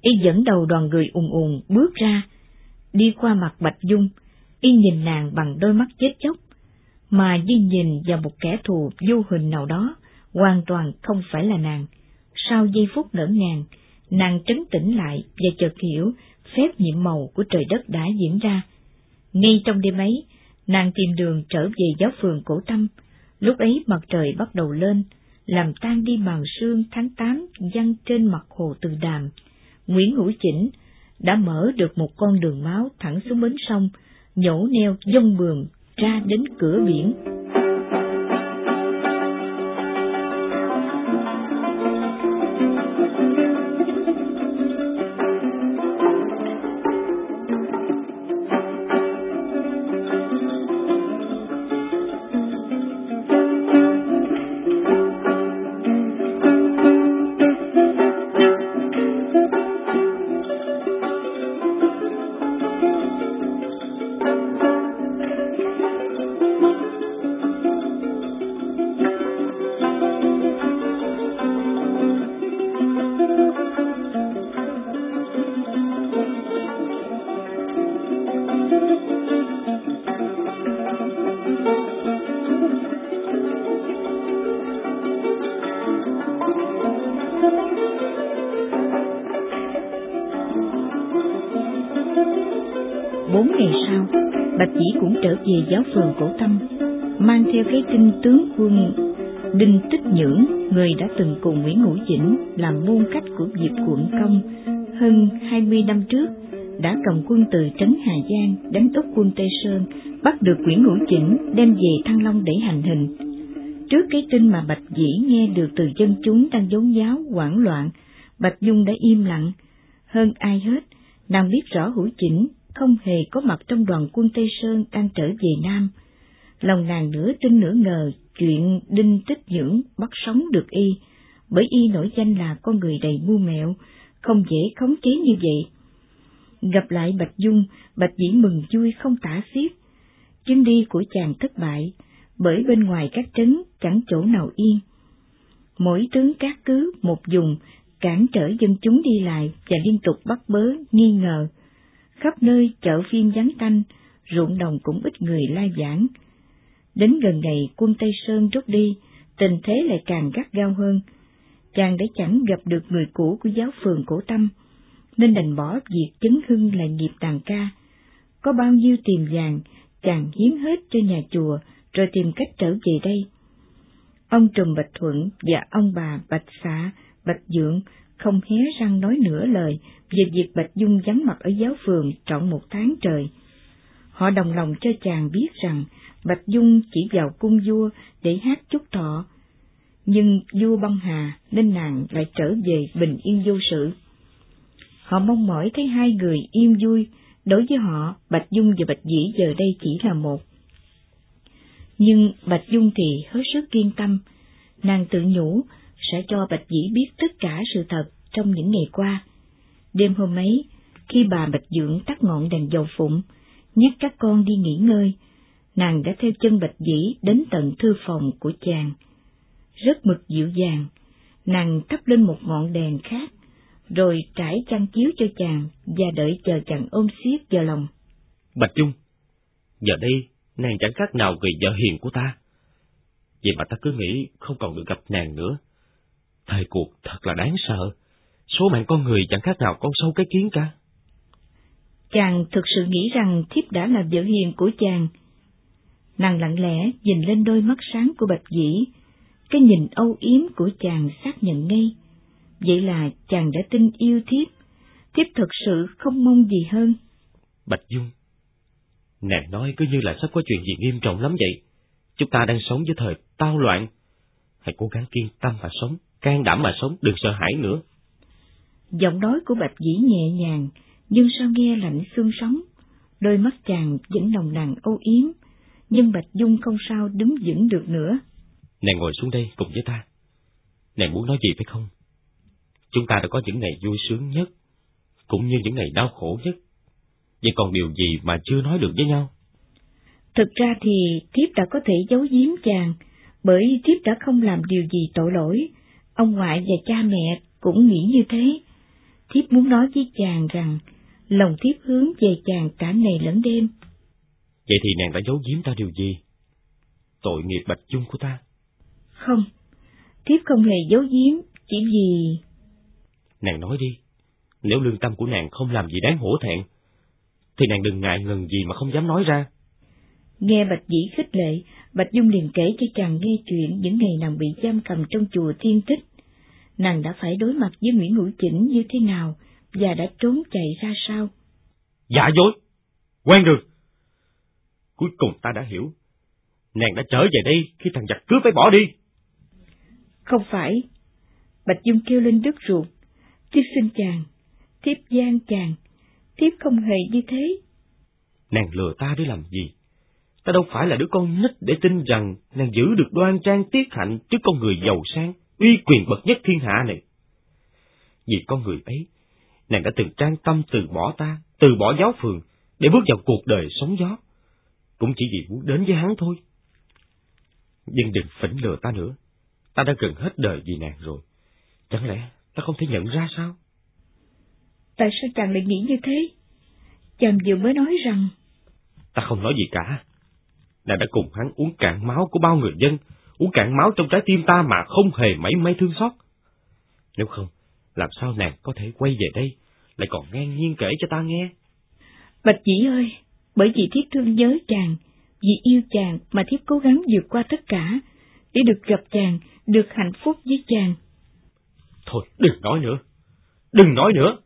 Y dẫn đầu đoàn người ùn ùn bước ra, đi qua mặt Bạch Dung, y nhìn nàng bằng đôi mắt chết chóc. mà như nhìn vào một kẻ thù vô hình nào đó, hoàn toàn không phải là nàng. Sau giây phút ngỡ ngàng, nàng trấn tĩnh lại và chợt hiểu phép nhiệm màu của trời đất đã diễn ra. Ngay trong đêm ấy, nàng tìm đường trở về giáo phường cổ tâm, lúc ấy mặt trời bắt đầu lên, làm tan đi màn sương tháng tám văng trên mặt hồ từ đàm. Nguyễn Hữu Chỉnh đã mở được một con đường máu thẳng xuống bến sông, nhổ neo dông bường ra đến cửa biển. Giáo phường cổ tâm, mang theo cái kinh tướng quân Đinh Tích Nhưỡng, người đã từng cùng Nguyễn Ngũ Chỉnh làm môn cách của Diệp Quận Công hơn hai mươi năm trước, đã cầm quân từ trấn Hà Giang đánh úp quân Tây Sơn, bắt được Nguyễn Ngũ Chỉnh đem về Thăng Long để hành hình. Trước cái tin mà Bạch Dĩ nghe được từ dân chúng đang giống giáo hoảng loạn, Bạch Dung đã im lặng. Hơn ai hết, nàng biết rõ Hữu Chỉnh không hề có mặt trong đoàn quân Tây Sơn đang trở về Nam. Lòng nàng nửa tin nửa ngờ chuyện đinh tích dưỡng bắt sống được y, bởi y nổi danh là con người đầy mưu mẹo, không dễ khống chế như vậy. Gặp lại Bạch Dung, Bạch Dĩ mừng vui không tả xiết. Chuyến đi của chàng thất bại, bởi bên ngoài các trấn chẳng chỗ nào yên. Mỗi tướng cát cứ một dùng, cản trở dân chúng đi lại và liên tục bắt bớ, nghi ngờ, khắp nơi chợ phiên vắng tanh, ruộng đồng cũng ít người lai giảng. Đến gần ngày quân Tây Sơn rút đi, tình thế lại càng gắt gao hơn. Chàng đã chẳng gặp được người cũ của giáo phường cổ tâm, nên đành bỏ việc chấn hưng là nghiệp tàn ca. Có bao nhiêu tiền vàng, chàng hiến hết cho nhà chùa, rồi tìm cách trở về đây. Ông Trùm Bạch Thuận và ông bà Bạch Xã, Bạch Dượng không hé răng nói nửa lời về việc Bạch Dung vắng mặt ở giáo phường trọn một tháng trời. Họ đồng lòng cho chàng biết rằng Bạch Dung chỉ vào cung vua để hát chúc thọ, nhưng vua băng hà nên nàng lại trở về bình yên vô sự. Họ mong mỏi thấy hai người yên vui, đối với họ Bạch Dung và Bạch Dĩ giờ đây chỉ là một. Nhưng Bạch Dung thì hết sức kiên tâm, nàng tự nhủ sẽ cho Bạch Dĩ biết tất cả sự thật trong những ngày qua. Đêm hôm ấy, khi bà Bạch Dưỡng tắt ngọn đèn dầu phụng, nhắc các con đi nghỉ ngơi, nàng đã theo chân Bạch Dĩ đến tận thư phòng của chàng. Rất mực dịu dàng, nàng thắp lên một ngọn đèn khác, rồi trải chăn chiếu cho chàng và đợi chờ chàng ôm xiết vào lòng. Bạch Dung, giờ đây nàng chẳng khác nào người vợ hiền của ta. Vậy mà ta cứ nghĩ không còn được gặp nàng nữa. Thời cuộc thật là đáng sợ. Số mạng con người chẳng khác nào con sâu cái kiến cả. Chàng thực sự nghĩ rằng thiếp đã là vợ hiền của chàng. Nàng lặng lẽ nhìn lên đôi mắt sáng của Bạch Dĩ, cái nhìn âu yếm của chàng xác nhận ngay. Vậy là chàng đã tin yêu thiếp, thiếp thực sự không mong gì hơn. Bạch Dung, nàng nói cứ như là sắp có chuyện gì nghiêm trọng lắm vậy. Chúng ta đang sống với thời tao loạn. Hãy cố gắng kiên tâm mà sống, can đảm mà sống, đừng sợ hãi nữa. Giọng nói của Bạch Dĩ nhẹ nhàng, nhưng sao nghe lạnh xương sống. Đôi mắt chàng vẫn nồng nàn âu yếm, nhưng Bạch Dung không sao đứng vững được nữa. Nàng ngồi xuống đây cùng với ta. Nàng muốn nói gì phải không? Chúng ta đã có những ngày vui sướng nhất, cũng như những ngày đau khổ nhất. Vậy còn điều gì mà chưa nói được với nhau? Thực ra thì thiếp đã có thể giấu giếm chàng, bởi thiếp đã không làm điều gì tội lỗi. Ông ngoại và cha mẹ cũng nghĩ như thế thiếp muốn nói với chàng rằng lòng thiếp hướng về chàng cả ngày lẫn đêm. Vậy thì nàng đã giấu giếm ta điều gì? tội nghiệp Bạch Dung của ta. Không, thiếp không hề giấu giếm, chỉ vì... Nàng nói đi, nếu lương tâm của nàng không làm gì đáng hổ thẹn, thì nàng đừng ngại ngần gì mà không dám nói ra. Nghe Bạch Dĩ khích lệ, Bạch Dung liền kể cho chàng nghe chuyện những ngày nàng bị giam cầm trong chùa Thiên Tích. Nàng đã phải đối mặt với Nguyễn Hữu Chỉnh như thế nào, và đã trốn chạy ra sao. Dạ dối! Quen rồi! Cuối cùng ta đã hiểu. Nàng đã trở về đây khi thằng giặc cướp phải bỏ đi. Không phải. Bạch Dung kêu lên đứt ruột. Thiếp xin chàng, thiếp gian chàng, thiếp không hề như thế. Nàng lừa ta để làm gì? Ta đâu phải là đứa con nít để tin rằng nàng giữ được đoan trang tiết hạnh trước con người giàu sang, uy quyền bậc nhất thiên hạ này. Vì con người ấy, nàng đã từng trang tâm từ bỏ ta, từ bỏ giáo phường, để bước vào cuộc đời sống gió. Cũng chỉ vì muốn đến với hắn thôi. Nhưng đừng phỉnh lừa ta nữa. Ta đã gần hết đời vì nàng rồi. Chẳng lẽ ta không thể nhận ra sao? Tại sao chàng lại nghĩ như thế? Chàng vừa mới nói rằng... Ta không nói gì cả. Nàng đã cùng hắn uống cạn máu của bao người dân, uống cạn máu trong trái tim ta mà không hề mảy may thương xót. Nếu không, làm sao nàng có thể quay về đây, lại còn ngang nhiên kể cho ta nghe? Bạch dĩ ơi, bởi vì thiết thương nhớ chàng, vì yêu chàng mà thiếp cố gắng vượt qua tất cả, để được gặp chàng, được hạnh phúc với chàng. Thôi, đừng nói nữa, đừng nói nữa.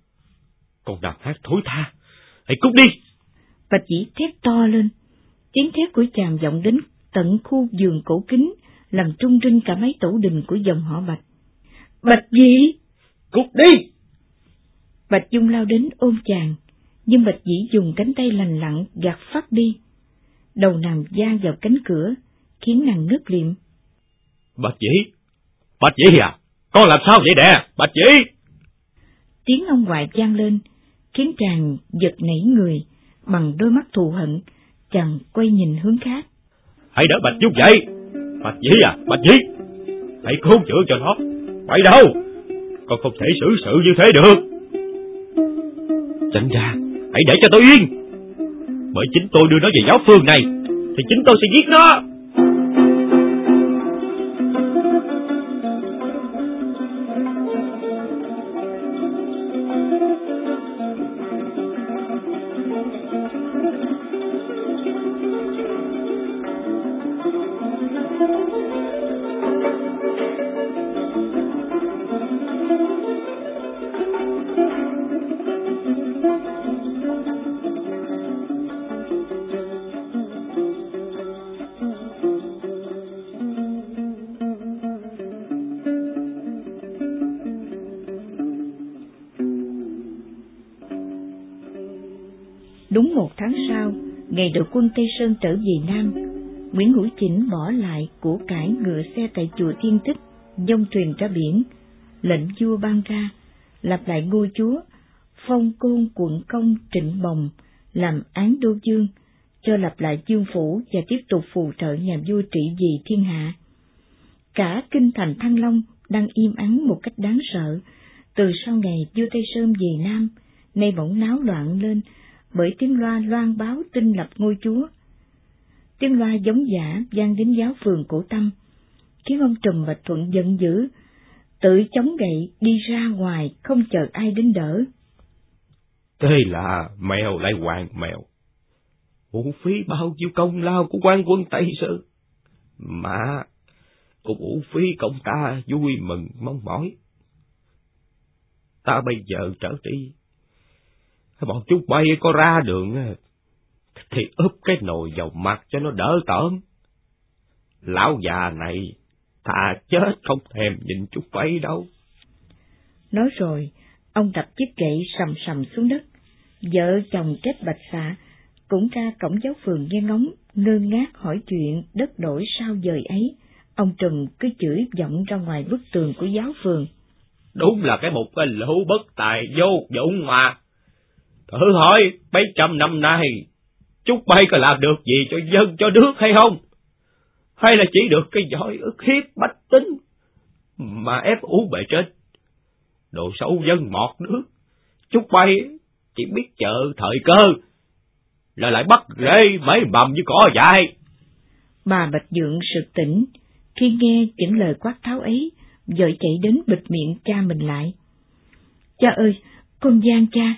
Còn đàm hát thối tha, hãy cút đi. Bạch dĩ thét to lên, tiếng thét của chàng vọng đến tận khu giường cổ kính, làm trung rinh cả mấy tổ đình của dòng họ Bạch. Bạch dĩ! Cút đi! Bạch Dung lao đến ôm chàng, nhưng Bạch Dĩ dùng cánh tay lành lặn gạt phát đi. Đầu nàng da vào cánh cửa, khiến nàng ngất liệm. Bạch Dĩ! Bạch Dĩ à! Con làm sao vậy nè? Bạch Dĩ! Tiếng ông ngoại vang lên, khiến chàng giật nảy người, bằng đôi mắt thù hận, chàng quay nhìn hướng khác. Hãy đỡ Bạch Dung dậy! Bạch Dĩ à! Bạch Dĩ! Hãy cứu chữa cho nó! quay đâu! Con không thể xử sự như thế được! Tránh ra, hãy để cho tôi yên. Bởi chính tôi đưa nó về giáo phương này, thì chính tôi sẽ giết nó. Đúng một tháng sau, ngày đội quân Tây Sơn trở về Nam, Nguyễn Hữu Chỉnh bỏ lại của cải ngựa xe tại chùa Thiên Tích, dông thuyền ra biển, lệnh vua ban ra, lập lại ngôi chúa, phong côn quận công trịnh bồng, làm án đô dương, cho lập lại dương phủ và tiếp tục phù trợ nhà vua trị vì thiên hạ. Cả kinh thành Thăng Long đang im ắng một cách đáng sợ, từ sau ngày vua Tây Sơn về Nam, nay bỗng náo loạn lên, bởi tiếng loa loan báo tin lập ngôi chúa. Tiếng loa giống giả gian đến giáo phường cổ tâm, khiến ông Trùm và Thuận giận dữ, tự chống gậy đi ra ngoài không chờ ai đến đỡ. Thế là mèo lại hoàng mèo. Uổng phí bao nhiêu công lao của quan quân Tây Sơn. Mà cũng uổng phí công ta vui mừng mong mỏi. Ta bây giờ trở đi bọn chúng bay có ra đường thì ướp cái nồi dầu mặt cho nó đỡ tởm. Lão già này, thà chết không thèm nhìn chút bay đâu. Nói rồi, ông đập chiếc gậy sầm sầm xuống đất. Vợ chồng kết bạch xạ cũng ra cổng giáo phường nghe ngóng, ngơ ngác hỏi chuyện đất đổi sao dời ấy. Ông Trùm cứ chửi vọng ra ngoài bức tường của giáo phường. Đúng là cái một cái lũ bất tài vô dụng mà. Thử hỏi, mấy trăm năm nay, chúng bay có làm được gì cho dân cho nước hay không? Hay là chỉ được cái giỏi ức hiếp bách tính, mà ép uống bề trên? Đồ xấu dân mọt nước, chúng bay chỉ biết chờ thời cơ, là lại bắt rễ mấy bầm như cỏ dài. Bà Bạch Dượng sực tỉnh, khi nghe những lời quát tháo ấy, vội chạy đến bịt miệng cha mình lại. Cha ơi, con gian cha,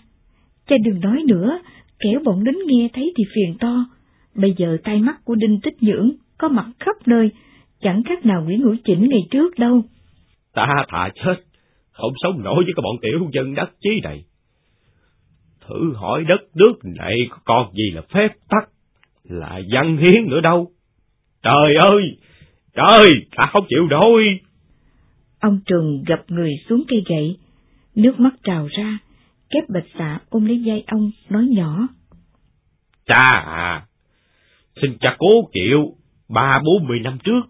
cha đừng nói nữa, kẻo bọn lính nghe thấy thì phiền to. Bây giờ tai mắt của Đinh Tích Nhưỡng có mặt khắp nơi, chẳng khác nào Nguyễn Hữu Chỉnh ngày trước đâu. Ta thà chết, không sống nổi với cái bọn tiểu dân đắc chí này. Thử hỏi đất nước này có còn gì là phép tắc, là văn hiến nữa đâu. Trời ơi, trời, ta không chịu nổi. Ông Trừng gặp người xuống cây gậy, nước mắt trào ra, kép bạch xạ ôm lấy dây ông, nói nhỏ. Cha à, xin cha cố chịu, ba bốn mươi năm trước,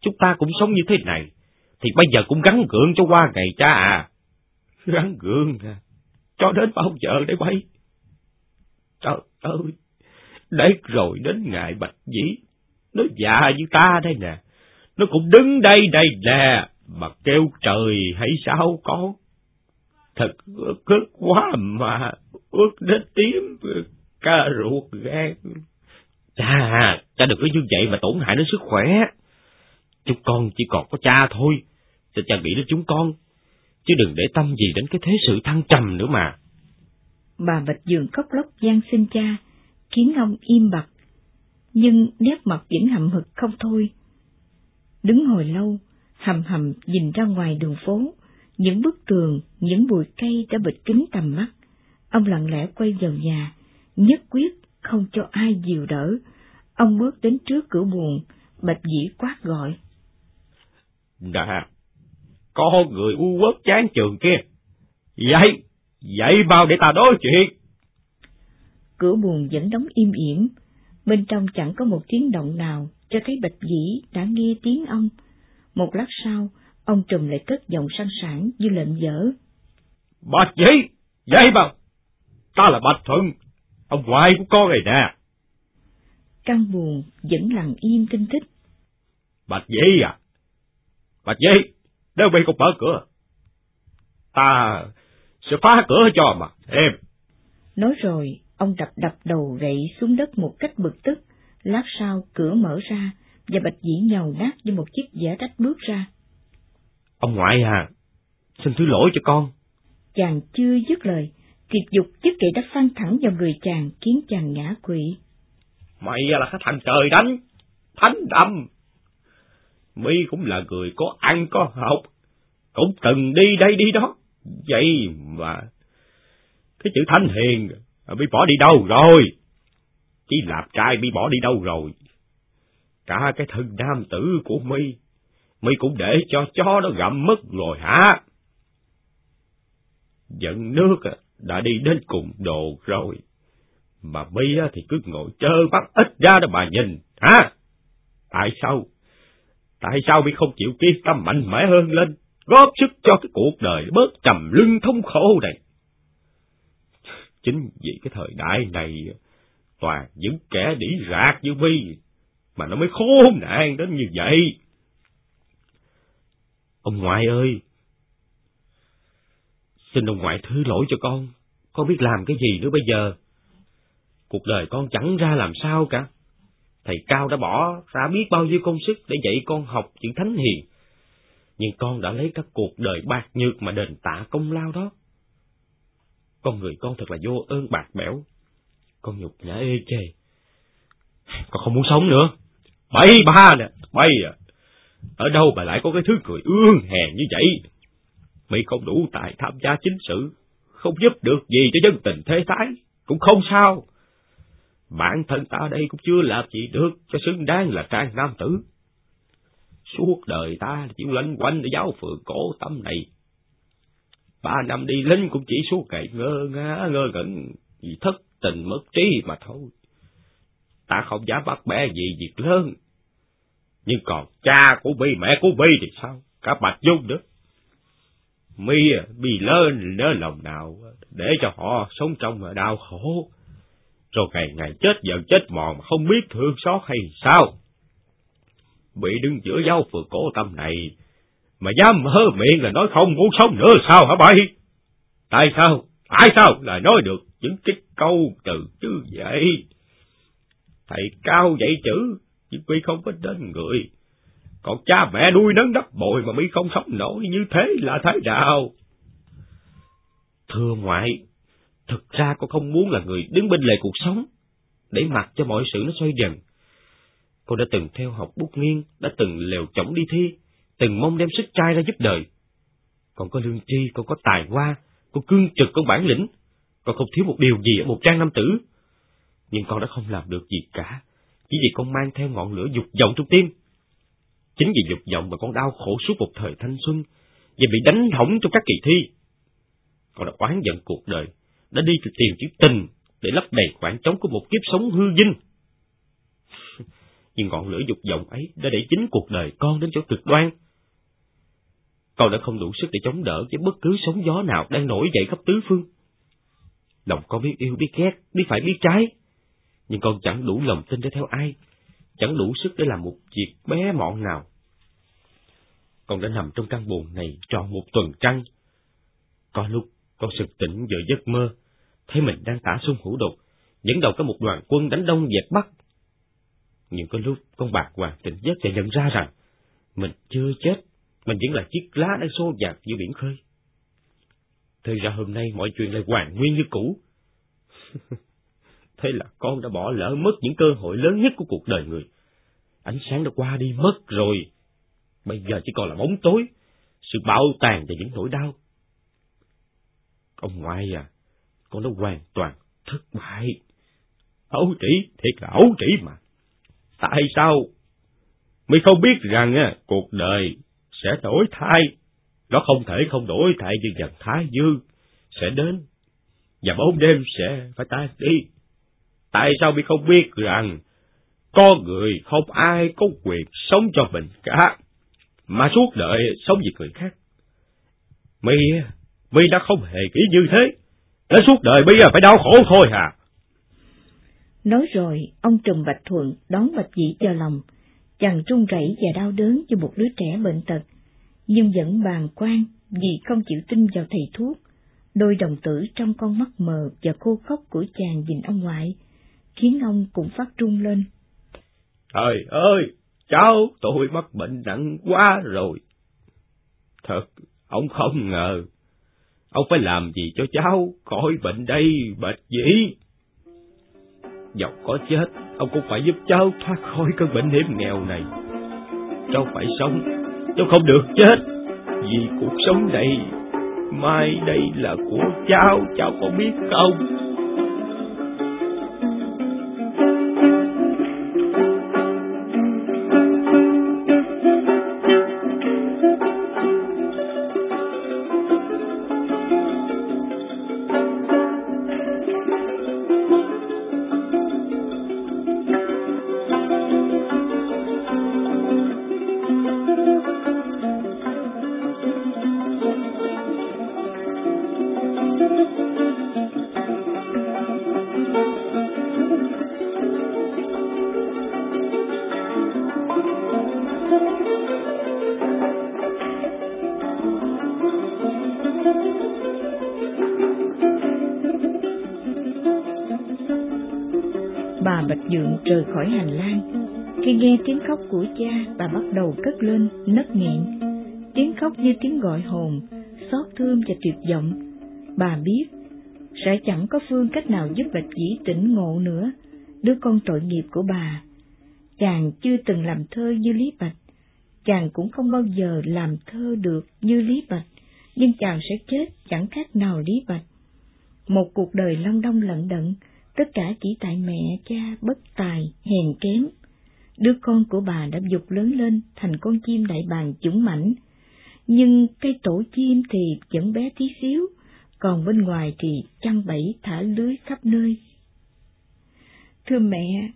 chúng ta cũng sống như thế này, thì bây giờ cũng gắn gượng cho qua ngày cha à. Gắn gượng à, cho đến bao giờ đây bay? Trời ơi, đấy rồi đến ngày bạch dĩ, nó già như ta đây nè, nó cũng đứng đây đây nè, mà kêu trời hay sao con? Thật ước quá mà, ước đến tím, ca ruột gan. Cha, cha đừng có như vậy mà tổn hại đến sức khỏe. Chúng con chỉ còn có cha thôi, sao cha nghĩ đến chúng con, chứ đừng để tâm gì đến cái thế sự thăng trầm nữa mà. Bà Bạch Dường khóc lóc gian xin cha, khiến ông im bặt, nhưng nét mặt vẫn hậm hực không thôi. Đứng hồi lâu, hầm hầm nhìn ra ngoài đường phố, những bức tường, những bụi cây đã bịt kín tầm mắt. Ông lặng lẽ quay vào nhà, nhất quyết không cho ai dìu đỡ. Ông bước đến trước cửa buồn, bạch dĩ quát gọi. Nè, có người u uất chán trường kia. Dậy, dậy vào để ta nói chuyện. Cửa buồn vẫn đóng im ỉm, bên trong chẳng có một tiếng động nào, cho thấy bạch dĩ đã nghe tiếng ông. Một lát sau, ông trùm lại cất giọng sang sảng như lệnh dở. Bạch dĩ, dậy vào. Ta là Bạch Thuận, ông ngoại của con này nè. Căn buồn vẫn lặng im tinh tích. Bạch dĩ à, Bạch dĩ, nếu bị không mở cửa, ta sẽ phá cửa cho mà, em. Nói rồi, ông đập đập đầu gậy xuống đất một cách bực tức, lát sau cửa mở ra, và bạch dĩ nhầu nát như một chiếc giả rách bước ra. Ông ngoại à, xin thứ lỗi cho con. Chàng chưa dứt lời, Kiệt dục chiếc gậy đã phăng thẳng vào người chàng khiến chàng ngã quỵ. Mày là cái thằng trời đánh, thánh đâm. Mi cũng là người có ăn có học, cũng từng đi đây đi đó. Vậy mà, cái chữ thanh hiền, Mi bỏ đi đâu rồi? Chỉ lạp trai Mi bỏ đi đâu rồi? Cả cái thân nam tử của Mi, Mi cũng để cho chó nó gặm mất rồi hả? Giận nước à, đã đi đến cùng đồ rồi. Mà Mi thì cứ ngồi trơ mắt ít ra đó bà nhìn, hả? Tại sao? Tại sao Mi không chịu kiên tâm mạnh mẽ hơn lên, góp sức cho cái cuộc đời bớt trầm lưng thống khổ này? Chính vì cái thời đại này, toàn những kẻ đỉ rạc như Mi, mà nó mới khốn nạn đến như vậy. Ông ngoại ơi! Xin ông ngoại thứ lỗi cho con, con biết làm cái gì nữa bây giờ. Cuộc đời con chẳng ra làm sao cả. Thầy Cao đã bỏ ra biết bao nhiêu công sức để dạy con học chữ thánh hiền. Nhưng con đã lấy các cuộc đời bạc nhược mà đền tạ công lao đó. Con người con thật là vô ơn bạc bẽo. Con nhục nhã ê chề. Con không muốn sống nữa. Bay ba nè, bay à. Ở đâu mà lại có cái thứ cười ương hèn như vậy? mày không đủ tài tham gia chính sự, không giúp được gì cho dân tình thế thái, cũng không sao. Bản thân ta đây cũng chưa làm gì được cho xứng đáng là trang nam tử. Suốt đời ta chịu lanh quanh để giáo phường cổ tâm này. Ba năm đi lính cũng chỉ suốt ngày ngơ ngá ngơ ngẩn vì thất tình mất trí mà thôi. Ta không dám bắt bẻ gì việc lớn. Nhưng còn cha của Bi, mẹ của Bi thì sao? Cả Bạch Dung nữa. Mi bị lớn nỡ lòng nào để cho họ sống trong đau khổ, rồi ngày ngày chết giận chết mòn mà không biết thương xót hay sao. Bị đứng giữa giáo phượng cổ tâm này, mà dám hơ miệng là nói không muốn sống nữa sao hả bậy Tại sao? Tại sao lại nói được những cái câu từ chứ vậy? Thầy cao dạy chữ, nhưng mi không có đến người. Còn cha mẹ nuôi nấng đắp bồi mà mi không sống nổi như thế là thế nào? Thưa ngoại, thực ra con không muốn là người đứng bên lề cuộc sống, để mặc cho mọi sự nó xoay dần. Con đã từng theo học bút nghiêng, đã từng lèo chổng đi thi, từng mong đem sức trai ra giúp đời. Con có lương tri, con có tài hoa, con cương trực, con bản lĩnh, con không thiếu một điều gì ở một trang nam tử. Nhưng con đã không làm được gì cả, chỉ vì con mang theo ngọn lửa dục vọng trong tim. Chính vì dục vọng mà con đau khổ suốt một thời thanh xuân, và bị đánh hỏng trong các kỳ thi. Con đã oán giận cuộc đời, đã đi tìm chữ tình để lấp đầy khoảng trống của một kiếp sống hư vinh. Nhưng ngọn lửa dục vọng ấy đã đẩy chính cuộc đời con đến chỗ cực đoan. Con đã không đủ sức để chống đỡ với bất cứ sóng gió nào đang nổi dậy khắp tứ phương. Lòng con biết yêu, biết ghét, biết phải, biết trái. Nhưng con chẳng đủ lòng tin để theo ai, chẳng đủ sức để làm một việc bé mọn nào. Con đã nằm trong căn buồn này tròn một tuần trăng. Có lúc con sực tỉnh giữa giấc mơ, thấy mình đang tả xung hữu đột, dẫn đầu có một đoàn quân đánh đông dẹp bắc. Nhưng có lúc con bạc hoàng tỉnh giấc và nhận ra rằng mình chưa chết, mình vẫn là chiếc lá đang xô dạt giữa biển khơi. Thời ra hôm nay mọi chuyện lại hoàn nguyên như cũ. Thế là con đã bỏ lỡ mất những cơ hội lớn nhất của cuộc đời người. Ánh sáng đã qua đi mất rồi. Bây giờ chỉ còn là bóng tối, sự bạo tàn và những nỗi đau. Ông ngoại à, con đã hoàn toàn thất bại. Ấu trĩ, thiệt là ấu trĩ mà. Tại sao? Mày không biết rằng á, cuộc đời sẽ đổi thay. Nó không thể không đổi thay như dần thái dương sẽ đến, và bóng đêm sẽ phải tan đi. Tại sao mi không biết rằng con người không ai có quyền sống cho mình cả, mà suốt đời sống vì người khác? Mi, mi đã không hề nghĩ như thế. Đến suốt đời bây giờ phải đau khổ thôi hả? Nói rồi, ông Trùm Bạch Thuận đón Bạch Dĩ vào lòng, chàng trung rẩy và đau đớn cho một đứa trẻ bệnh tật, nhưng vẫn bàng quan vì không chịu tin vào thầy thuốc. Đôi đồng tử trong con mắt mờ và khô khốc của chàng nhìn ông ngoại, khiến ông cũng phát trung lên. Trời ơi, cháu tôi mắc bệnh nặng quá rồi. Thật, ông không ngờ Ông phải làm gì cho cháu khỏi bệnh đây, bệnh gì? Dọc có chết, ông cũng phải giúp cháu thoát khỏi cơn bệnh hiểm nghèo này. Cháu phải sống, cháu không được chết, vì cuộc sống này, mai đây là của cháu, cháu có biết không? Tuyệt vọng. Bà biết, sẽ chẳng có phương cách nào giúp Bạch Dĩ tỉnh ngộ nữa, đứa con tội nghiệp của bà. Chàng chưa từng làm thơ như Lý Bạch, chàng cũng không bao giờ làm thơ được như Lý Bạch, nhưng chàng sẽ chết chẳng khác nào Lý Bạch. Một cuộc đời long đong lận đận, tất cả chỉ tại mẹ cha bất tài, hèn kém. Đứa con của bà đã dục lớn lên thành con chim đại bàng chủng mảnh, nhưng cây tổ chim thì vẫn bé tí xíu, còn bên ngoài thì chăn bẫy thả lưới khắp nơi. Thưa mẹ,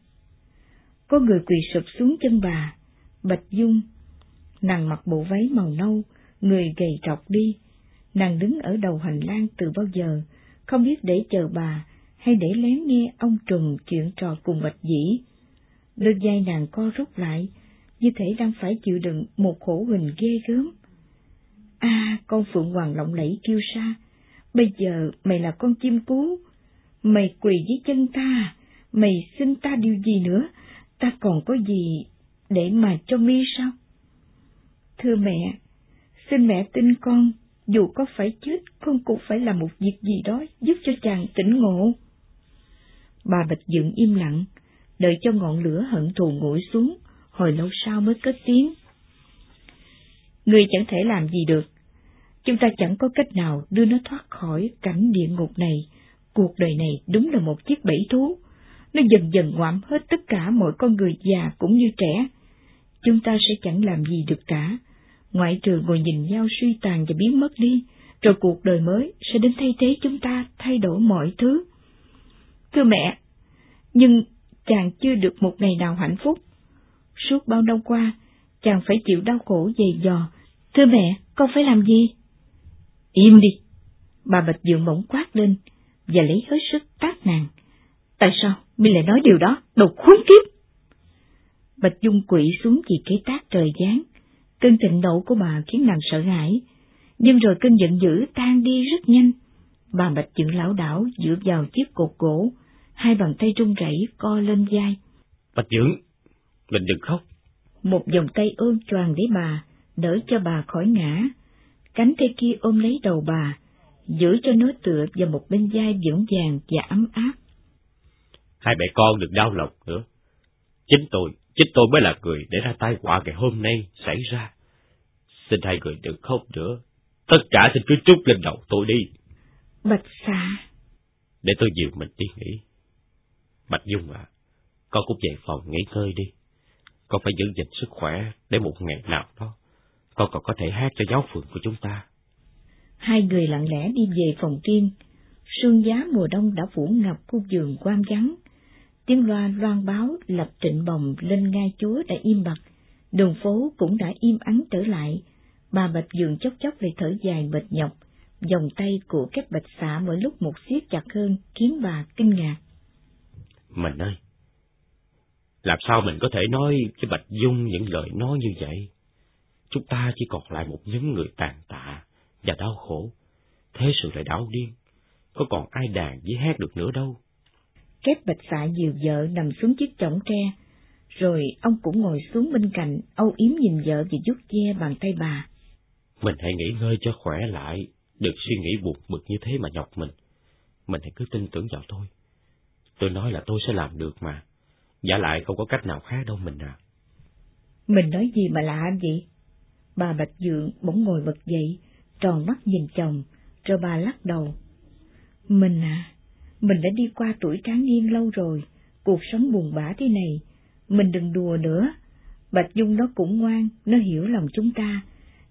có người quỳ sụp xuống chân bà, Bạch Dung, nàng mặc bộ váy màu nâu, người gầy trọc đi, nàng đứng ở đầu hành lang từ bao giờ, không biết để chờ bà hay để lén nghe ông trùng chuyện trò cùng bạch dĩ. Đôi vai nàng co rút lại, như thể đang phải chịu đựng một khổ hình ghê gớm. À, con phượng hoàng lộng lẫy kêu xa, bây giờ mày là con chim cú, mày quỳ dưới chân ta, mày xin ta điều gì nữa, ta còn có gì để mà cho mi sao? Thưa mẹ, xin mẹ tin con, dù có phải chết, con cũng phải làm một việc gì đó giúp cho chàng tỉnh ngộ. Bà Bạch dựng im lặng, đợi cho ngọn lửa hận thù nguội xuống, hồi lâu sau mới cất tiếng. Người chẳng thể làm gì được. Chúng ta chẳng có cách nào đưa nó thoát khỏi cảnh địa ngục này. Cuộc đời này đúng là một chiếc bẫy thú. Nó dần dần ngoạm hết tất cả mọi con người già cũng như trẻ. Chúng ta sẽ chẳng làm gì được cả, ngoại trừ ngồi nhìn nhau suy tàn và biến mất đi, rồi cuộc đời mới sẽ đến thay thế chúng ta thay đổi mọi thứ. Thưa mẹ, nhưng chàng chưa được một ngày nào hạnh phúc. Suốt bao năm qua, chàng phải chịu đau khổ dày dò. Thưa mẹ, con phải làm gì? Im đi! Bà Bạch Dượng bỗng quát lên, và lấy hết sức tát nàng. Tại sao mi lại nói điều đó, đồ khốn kiếp? Bạch Dung quỵ xuống vì cái tát trời giáng. Cơn thịnh nộ của bà khiến nàng sợ hãi, nhưng rồi cơn giận dữ tan đi rất nhanh. Bà Bạch Dượng lão đảo dựa vào chiếc cột gỗ, hai bàn tay run rẩy co lên vai. Bạch Dưỡng, mình đừng khóc. Một vòng tay ôm choàng lấy bà, đỡ cho bà khỏi ngã. Cánh tay kia ôm lấy đầu bà, giữ cho nó tựa vào một bên vai vững vàng và ấm áp. Hai mẹ con đừng đau lòng nữa. Chính tôi, chính tôi mới là người để ra tai họa ngày hôm nay xảy ra. Xin hai người đừng khóc nữa. Tất cả xin cứ trút lên đầu tôi đi. Bạch xà. Để tôi dìu mình đi nghỉ. Bạch Dung à, con cũng về phòng nghỉ ngơi đi. Con phải giữ gìn sức khỏe để một ngày nào đó, con còn có thể hát cho giáo phường của chúng ta. Hai người lặng lẽ đi về phòng riêng. Sương giá mùa đông đã phủ ngập khu vườn quan vắng. Tiếng loa loan báo lập trịnh bồng lên ngai chúa đã im bặt. Đường phố cũng đã im ắng trở lại. Bà Bạch Dường chốc chốc lại thở dài mệt nhọc. Dòng tay của các bạch xạ mỗi lúc một siết chặt hơn khiến bà kinh ngạc. Mình ơi, làm sao mình có thể nói cho Bạch Dung những lời nói như vậy? Chúng ta chỉ còn lại một nhóm người tàn tạ và đau khổ. Thế sự lại đảo điên, có còn ai đàn với hát được nữa đâu. Kép bạch xạ dìu vợ nằm xuống chiếc chõng tre, rồi ông cũng ngồi xuống bên cạnh, âu yếm nhìn vợ và vuốt ve bàn tay bà. Mình hãy nghỉ ngơi cho khỏe lại, đừng suy nghĩ buồn bực như thế mà nhọc mình. Mình hãy cứ tin tưởng vào tôi. Tôi nói là tôi sẽ làm được mà. Giả lại không có cách nào khác đâu mình à. Mình nói gì mà lạ vậy? Bà Bạch Dượng bỗng ngồi bật dậy, tròn mắt nhìn chồng, rồi bà lắc đầu. Mình à, mình đã đi qua tuổi tráng niên lâu rồi, cuộc sống buồn bã thế này, mình đừng đùa nữa. Bạch Dung nó cũng ngoan, nó hiểu lòng chúng ta,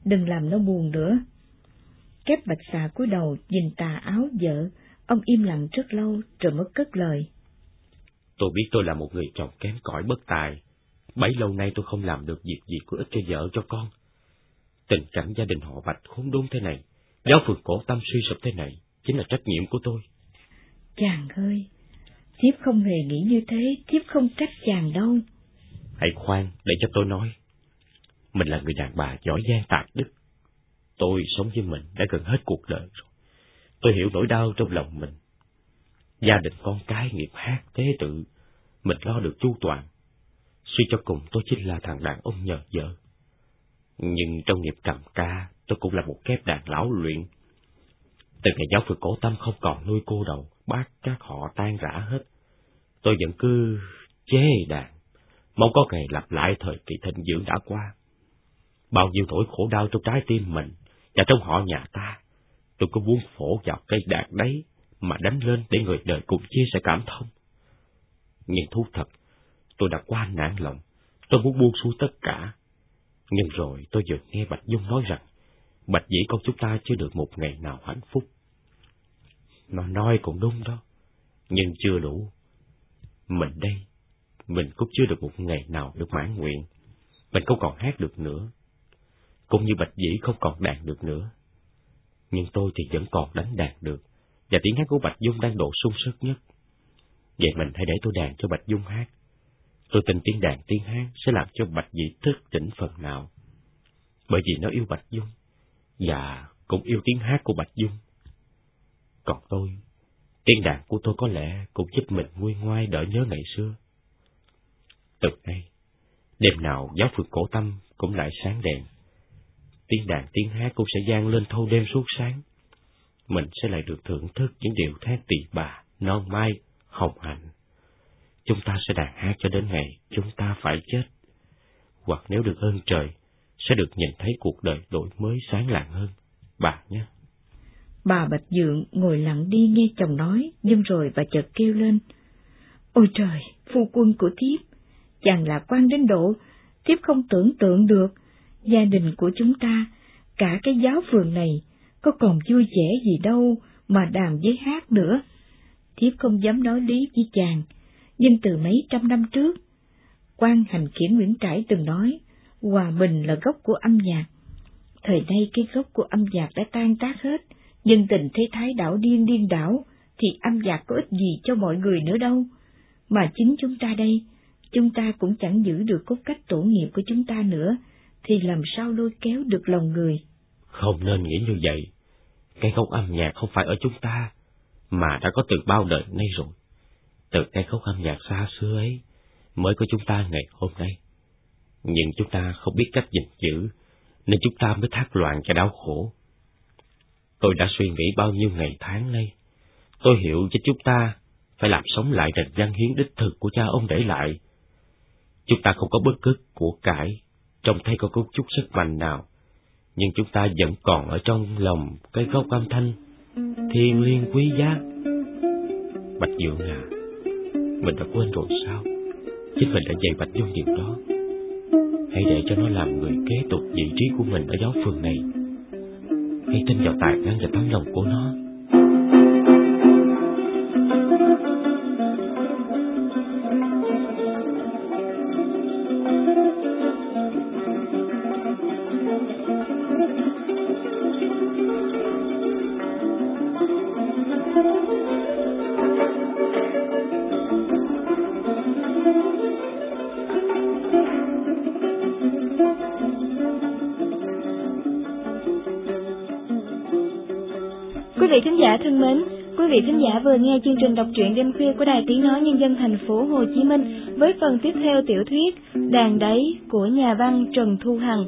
đừng làm nó buồn nữa. Kép bạch xà cúi đầu nhìn tà áo vợ, ông im lặng rất lâu rồi mới cất lời. Tôi biết tôi là một người chồng kém cỏi bất tài. Bấy lâu nay tôi không làm được việc gì có ích cho vợ cho con. Tình cảnh gia đình họ Bạch khốn đốn thế này, giáo phường cổ tâm suy sụp thế này, chính là trách nhiệm của tôi. Chàng ơi, thiếp không hề nghĩ như thế, thiếp không trách chàng đâu. Hãy khoan để cho tôi nói. Mình là người đàn bà giỏi giang tạc đức. Tôi sống với mình đã gần hết cuộc đời rồi. Tôi hiểu nỗi đau trong lòng mình. Gia đình con cái nghiệp hát thế tự, mình lo được chu toàn. Suy cho cùng tôi chính là thằng đàn ông nhờ vợ. Nhưng trong nghiệp cầm ca, tôi cũng là một kép đàn lão luyện. Từ ngày giáo phường cổ tâm không còn nuôi cô đầu, bác các họ tan rã hết. Tôi vẫn cứ chê đàn, mong có ngày lặp lại thời kỳ thịnh dưỡng đã qua. Bao nhiêu nỗi khổ đau trong trái tim mình và trong họ nhà ta, tôi có muốn phổ vào cây đàn đấy mà đánh lên để người đời cùng chia sẻ cảm thông. Nhưng thú thật, tôi đã qua nản lòng, tôi muốn buông xuống tất cả. Nhưng rồi tôi vừa nghe Bạch Dung nói rằng, Bạch dĩ con chúng ta chưa được một ngày nào hạnh phúc. Nó nói cũng đúng đó, nhưng chưa đủ. Mình đây, mình cũng chưa được một ngày nào được mãn nguyện. Mình không còn hát được nữa. Cũng như Bạch Dĩ không còn đàn được nữa. Nhưng tôi thì vẫn còn đánh đàn được và tiếng hát của Bạch Dung đang độ sung sức nhất. Vậy mình hãy để tôi đàn cho Bạch Dung hát. Tôi tin tiếng đàn tiếng hát sẽ làm cho Bạch Dĩ thức tỉnh phần nào. Bởi vì nó yêu Bạch Dung, và cũng yêu tiếng hát của Bạch Dung. Còn tôi, tiếng đàn của tôi có lẽ cũng giúp mình nguôi ngoai đỡ nhớ ngày xưa. Từ nay, đêm nào giáo phường cổ tâm cũng lại sáng đèn. Tiếng đàn tiếng hát cũng sẽ gian lên thâu đêm suốt sáng. Mình sẽ lại được thưởng thức những điều thét tỳ bà, non mai, hồng hạnh. Chúng ta sẽ đàn hát cho đến ngày chúng ta phải chết. Hoặc nếu được ơn trời, sẽ được nhìn thấy cuộc đời đổi mới sáng lạng hơn. Bà nhé. Bà Bạch Dượng ngồi lặng đi nghe chồng nói, nhưng rồi bà chợt kêu lên. Ôi trời, phu quân của thiếp, chàng là quan đến độ, thiếp không tưởng tượng được, gia đình của chúng ta, cả cái giáo phường này, có còn vui vẻ gì đâu mà đàm với hát nữa. Thiếp không dám nói lý với chàng, nhưng từ mấy trăm năm trước, quan hành khiển Nguyễn Trãi từng nói, hòa bình là gốc của âm nhạc. Thời nay cái gốc của âm nhạc đã tan tác hết, nhưng tình thế thái đảo điên điên đảo, thì âm nhạc có ích gì cho mọi người nữa đâu. Mà chính chúng ta đây, chúng ta cũng chẳng giữ được cốt cách tổ nghiệp của chúng ta nữa, thì làm sao lôi kéo được lòng người. Không nên nghĩ như vậy. Cái gốc âm nhạc không phải ở chúng ta, mà đã có từ bao đời nay rồi. Từ cái gốc âm nhạc xa xưa ấy, mới có chúng ta ngày hôm nay. Nhưng chúng ta không biết cách gìn giữ, nên chúng ta mới thác loạn cho đau khổ. Tôi đã suy nghĩ bao nhiêu ngày tháng nay. Tôi hiểu cho chúng ta phải làm sống lại nền văn hiến đích thực của cha ông để lại. Chúng ta không có bất cứ của cải, trong thay có cấu chút sức mạnh nào, nhưng chúng ta vẫn còn ở trong lòng cái gốc âm thanh, thiên liêng quý giá. Bạch Dượng à, mình đã quên rồi sao? Chính mình đã dạy Bạch vô việc đó. Hãy để cho nó làm người kế tục vị trí của mình ở giáo phường này. Hãy tin vào tài năng và tấm lòng của nó. Vừa nghe chương trình đọc truyện đêm khuya của Đài Tiếng Nói Nhân dân thành phố Hồ Chí Minh với phần tiếp theo tiểu thuyết Đàn đáy của nhà văn Trần Thu Hằng.